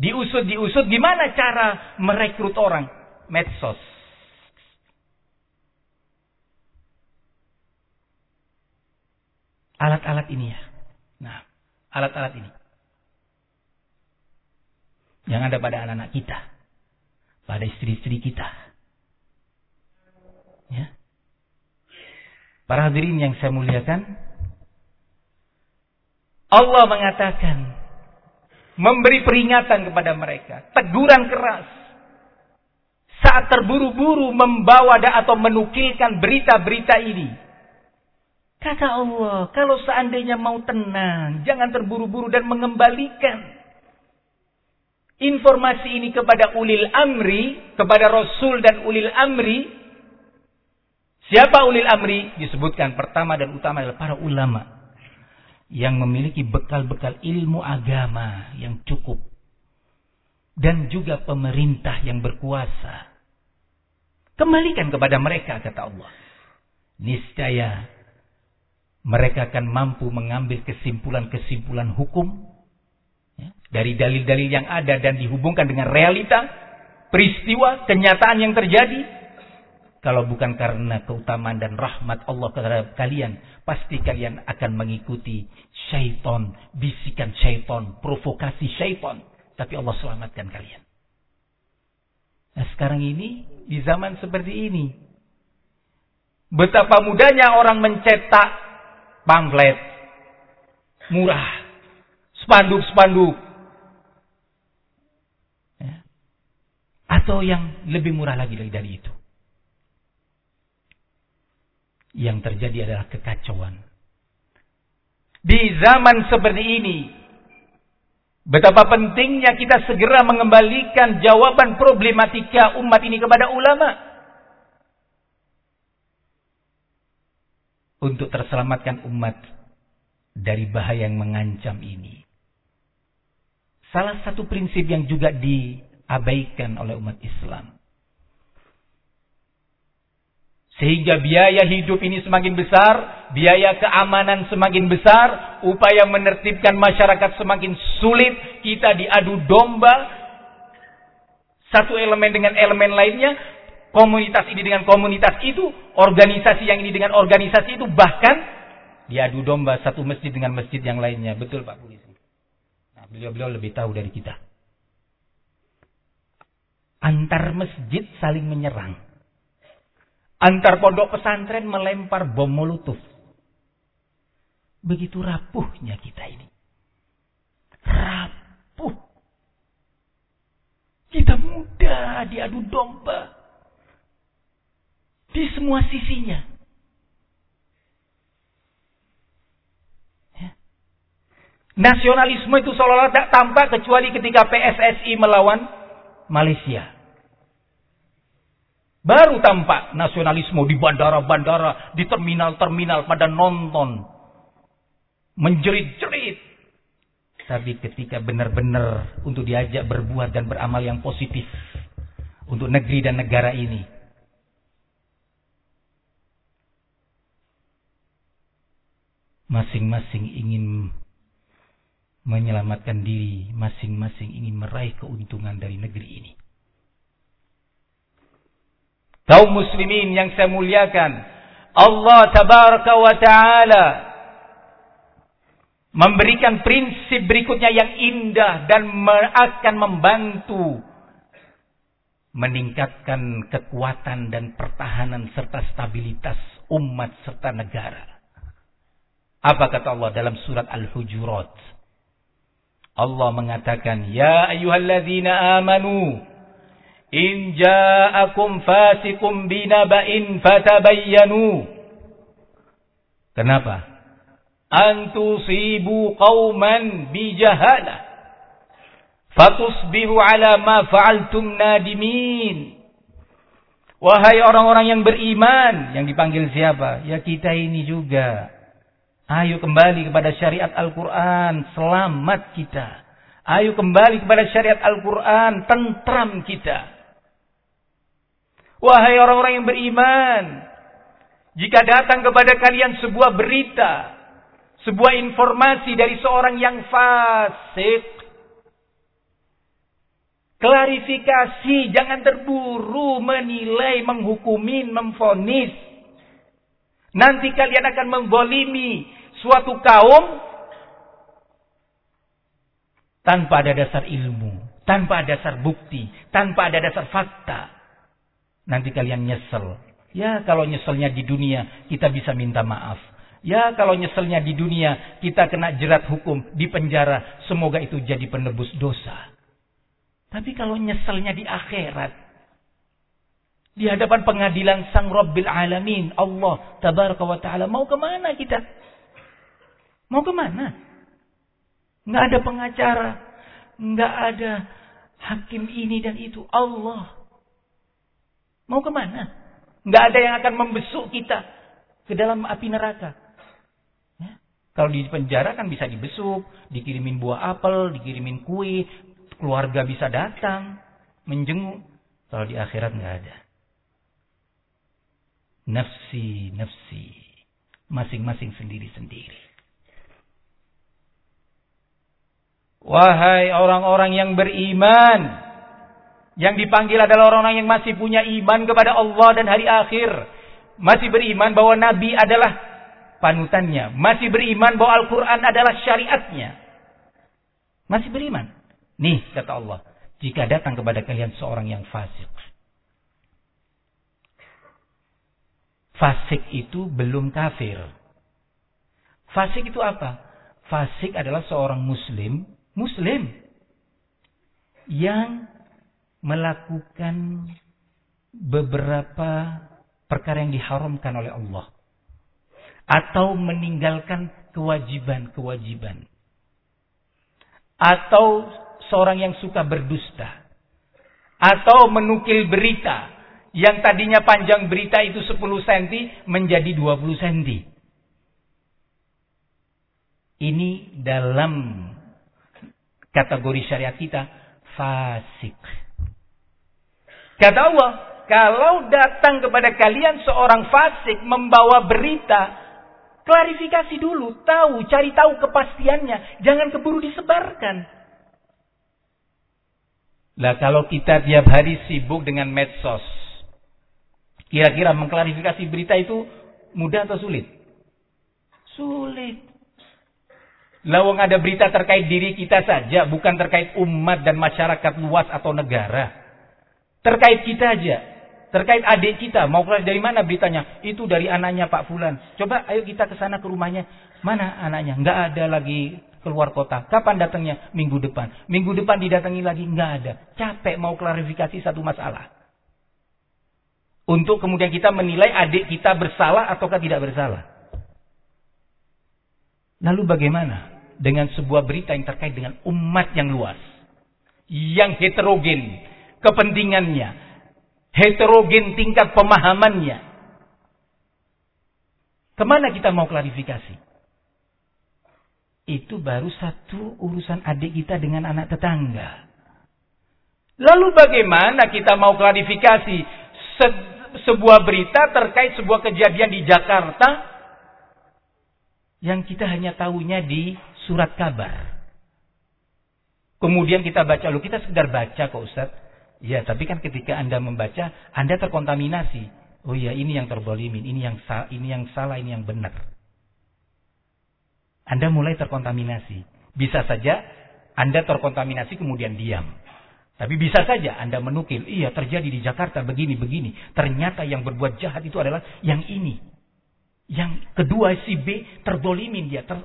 Diusut, diusut. Gimana cara merekrut orang? Medsos. Alat-alat ini ya. Alat-alat ini. Yang ada pada anak-anak kita. Pada istri-istri kita. Ya. Para hadirin yang saya muliakan, Allah mengatakan memberi peringatan kepada mereka, teguran keras saat terburu-buru membawa atau menukilkan berita-berita ini. Kata Allah, kalau seandainya mau tenang, jangan terburu-buru dan mengembalikan informasi ini kepada ulil amri, kepada Rasul dan ulil amri. Siapa ulil amri? Disebutkan pertama dan utama adalah para ulama yang memiliki bekal-bekal ilmu agama yang cukup dan juga pemerintah yang berkuasa. Kembalikan kepada mereka kata Allah. Niscaya mereka akan mampu mengambil kesimpulan-kesimpulan hukum ya, dari dalil-dalil yang ada dan dihubungkan dengan realita, peristiwa, kenyataan yang terjadi kalau bukan karena keutamaan dan rahmat Allah kepada kalian, pasti kalian akan mengikuti syaitan, bisikan syaitan, provokasi syaitan. Tapi Allah selamatkan kalian. Nah sekarang ini, di zaman seperti ini, betapa mudahnya orang mencetak pamflet, murah, spanduk-spanduk, ya. atau yang lebih murah lagi dari itu yang terjadi adalah kekacauan. Di zaman seperti ini, betapa pentingnya kita segera mengembalikan jawaban problematika umat ini kepada ulama. Untuk terselamatkan umat dari bahaya yang mengancam ini. Salah satu prinsip yang juga diabaikan oleh umat Islam sehingga biaya hidup ini semakin besar, biaya keamanan semakin besar, upaya menertibkan masyarakat semakin sulit, kita diadu domba, satu elemen dengan elemen lainnya, komunitas ini dengan komunitas itu, organisasi yang ini dengan organisasi itu, bahkan diadu domba satu masjid dengan masjid yang lainnya. Betul Pak Polisi. Nah, beliau-beliau lebih tahu dari kita. Antar masjid saling menyerang. Antar pondok pesantren melempar bom molotov. Begitu rapuhnya kita ini. Rapuh. Kita mudah diadu domba. Di semua sisinya. Ya. Nasionalisme itu seolah-olah tak tampak kecuali ketika PSSI melawan Malaysia. Baru tampak nasionalisme di bandara-bandara, di terminal-terminal pada nonton. Menjerit-jerit. Tapi ketika benar-benar untuk diajak berbuat dan beramal yang positif. Untuk negeri dan negara ini. Masing-masing ingin menyelamatkan diri. Masing-masing ingin meraih keuntungan dari negeri ini kaum muslimin yang saya muliakan Allah tabaraka wa taala memberikan prinsip berikutnya yang indah dan akan membantu meningkatkan kekuatan dan pertahanan serta stabilitas umat serta negara. Apa kata Allah dalam surat Al-Hujurat? Allah mengatakan, "Ya ayyuhalladzina amanu, in ja'akum fasikum binaba'in fatabayyanu." Kenapa? Antusibu qauman bijahalah fatusbihu ala ma fa'altum nadimin. Wahai orang-orang yang beriman, yang dipanggil siapa? Ya kita ini juga. Ayo kembali kepada syariat Al-Quran, selamat kita. Ayo kembali kepada syariat Al-Quran, tentram kita. Wahai orang-orang yang beriman, jika datang kepada kalian sebuah berita, sebuah informasi dari seorang yang fasik, Klarifikasi, jangan terburu. Menilai, menghukumin, memfonis. Nanti kalian akan membolimi suatu kaum tanpa ada dasar ilmu, tanpa ada dasar bukti, tanpa ada dasar fakta. Nanti kalian nyesel. Ya kalau nyeselnya di dunia kita bisa minta maaf. Ya kalau nyeselnya di dunia kita kena jerat hukum di penjara. Semoga itu jadi penebus dosa. Tapi kalau nyeselnya di akhirat, di hadapan pengadilan Sang Rabbil Alamin, Allah Tabaraka wa Ta'ala, mau ke mana kita? Mau ke mana? Nggak ada pengacara, nggak ada hakim ini dan itu. Allah. Mau ke mana? Nggak ada yang akan membesuk kita ke dalam api neraka. Ya. Kalau di penjara kan bisa dibesuk, dikirimin buah apel, dikirimin kue, keluarga bisa datang menjenguk. Kalau di akhirat nggak ada. Nafsi, nafsi. Masing-masing sendiri-sendiri. Wahai orang-orang yang beriman. Yang dipanggil adalah orang-orang yang masih punya iman kepada Allah dan hari akhir. Masih beriman bahwa Nabi adalah panutannya. Masih beriman bahwa Al-Quran adalah syariatnya. Masih beriman. Nih kata Allah, jika datang kepada kalian seorang yang fasik. Fasik itu belum kafir. Fasik itu apa? Fasik adalah seorang muslim, muslim yang melakukan beberapa perkara yang diharamkan oleh Allah atau meninggalkan kewajiban-kewajiban atau seorang yang suka berdusta. Atau menukil berita. Yang tadinya panjang berita itu 10 cm menjadi 20 cm. Ini dalam kategori syariat kita fasik. Kata Allah, kalau datang kepada kalian seorang fasik membawa berita, klarifikasi dulu, tahu, cari tahu kepastiannya, jangan keburu disebarkan. Lah kalau kita tiap hari sibuk dengan medsos, kira-kira mengklarifikasi berita itu mudah atau sulit? Sulit. Lawang ada berita terkait diri kita saja, bukan terkait umat dan masyarakat luas atau negara. Terkait kita aja. Terkait adik kita, mau keluar dari mana beritanya? Itu dari anaknya Pak Fulan. Coba ayo kita ke sana ke rumahnya. Mana anaknya? Enggak ada lagi keluar kota. Kapan datangnya? Minggu depan. Minggu depan didatangi lagi? Enggak ada. Capek mau klarifikasi satu masalah. Untuk kemudian kita menilai adik kita bersalah ataukah tidak bersalah. Lalu bagaimana dengan sebuah berita yang terkait dengan umat yang luas? Yang heterogen kepentingannya. Heterogen tingkat pemahamannya. Ke mana kita mau klarifikasi? itu baru satu urusan adik kita dengan anak tetangga. Lalu bagaimana kita mau klarifikasi se sebuah berita terkait sebuah kejadian di Jakarta yang kita hanya tahunya di surat kabar. Kemudian kita baca, lu kita sekedar baca kok Ustaz. Ya, tapi kan ketika Anda membaca, Anda terkontaminasi. Oh ya, ini yang terbolimin, ini yang ini yang salah, ini yang benar. Anda mulai terkontaminasi. Bisa saja Anda terkontaminasi kemudian diam. Tapi bisa saja Anda menukil, iya terjadi di Jakarta begini-begini. Ternyata yang berbuat jahat itu adalah yang ini. Yang kedua si B terdolimin dia. Ter...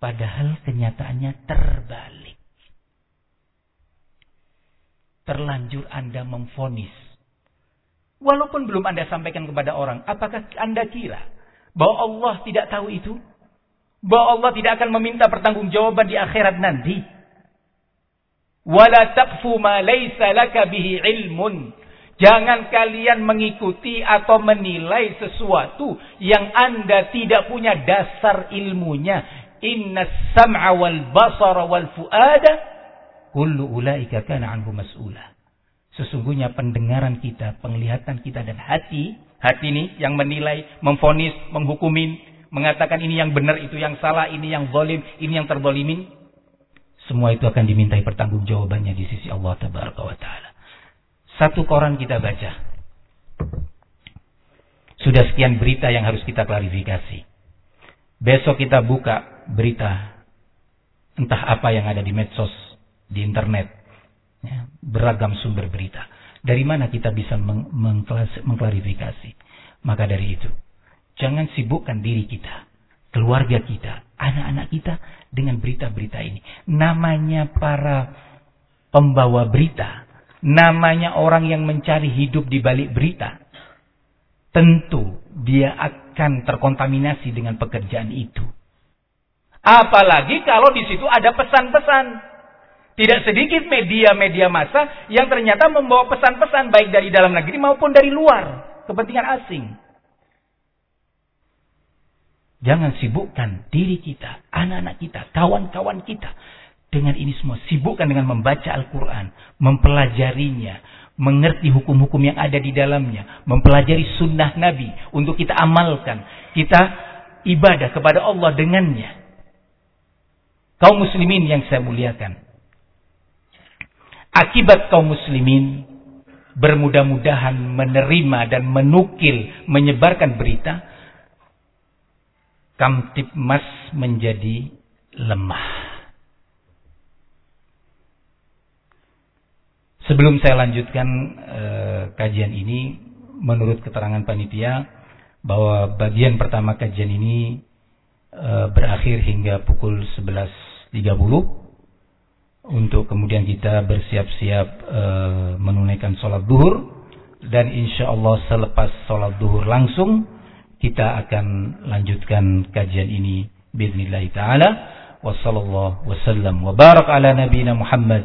Padahal kenyataannya terbalik. Terlanjur Anda memfonis. Walaupun belum Anda sampaikan kepada orang, apakah Anda kira bahwa Allah tidak tahu itu? Bahwa Allah tidak akan meminta pertanggungjawaban di akhirat nanti? Wala taqfu ma ilmun. Jangan kalian mengikuti atau menilai sesuatu yang Anda tidak punya dasar ilmunya. Inna sam'a wal basara wal fuada kullu ulaika kana anhu mas'ula. Sesungguhnya pendengaran kita, penglihatan kita dan hati, hati ini yang menilai, memfonis, menghukumin, mengatakan ini yang benar, itu yang salah, ini yang zalim, ini yang terzalimin. Semua itu akan dimintai pertanggungjawabannya di sisi Allah Tabaraka wa taala. Satu koran kita baca. Sudah sekian berita yang harus kita klarifikasi. Besok kita buka berita entah apa yang ada di medsos, di internet. Ya, beragam sumber berita. Dari mana kita bisa meng mengklarifikasi? Maka dari itu, jangan sibukkan diri kita, keluarga kita, anak-anak kita dengan berita-berita ini. Namanya para pembawa berita namanya orang yang mencari hidup di balik berita, tentu dia akan terkontaminasi dengan pekerjaan itu. Apalagi kalau di situ ada pesan-pesan. Tidak sedikit media-media massa yang ternyata membawa pesan-pesan baik dari dalam negeri maupun dari luar, kepentingan asing. Jangan sibukkan diri kita, anak-anak kita, kawan-kawan kita dengan ini semua. Sibukkan dengan membaca Al-Quran. Mempelajarinya. Mengerti hukum-hukum yang ada di dalamnya. Mempelajari sunnah Nabi. Untuk kita amalkan. Kita ibadah kepada Allah dengannya. Kaum muslimin yang saya muliakan. Akibat kaum muslimin bermudah-mudahan menerima dan menukil, menyebarkan berita, Kamtipmas menjadi lemah. Sebelum saya lanjutkan eh, kajian ini, menurut keterangan panitia bahwa bagian pertama kajian ini eh, berakhir hingga pukul 11.30 untuk kemudian kita bersiap-siap eh, menunaikan sholat duhur. Dan insya Allah selepas sholat duhur langsung kita akan lanjutkan kajian ini. Bismillah taala. Wa sallallahu wasallam wa barak ala nabiyina Muhammad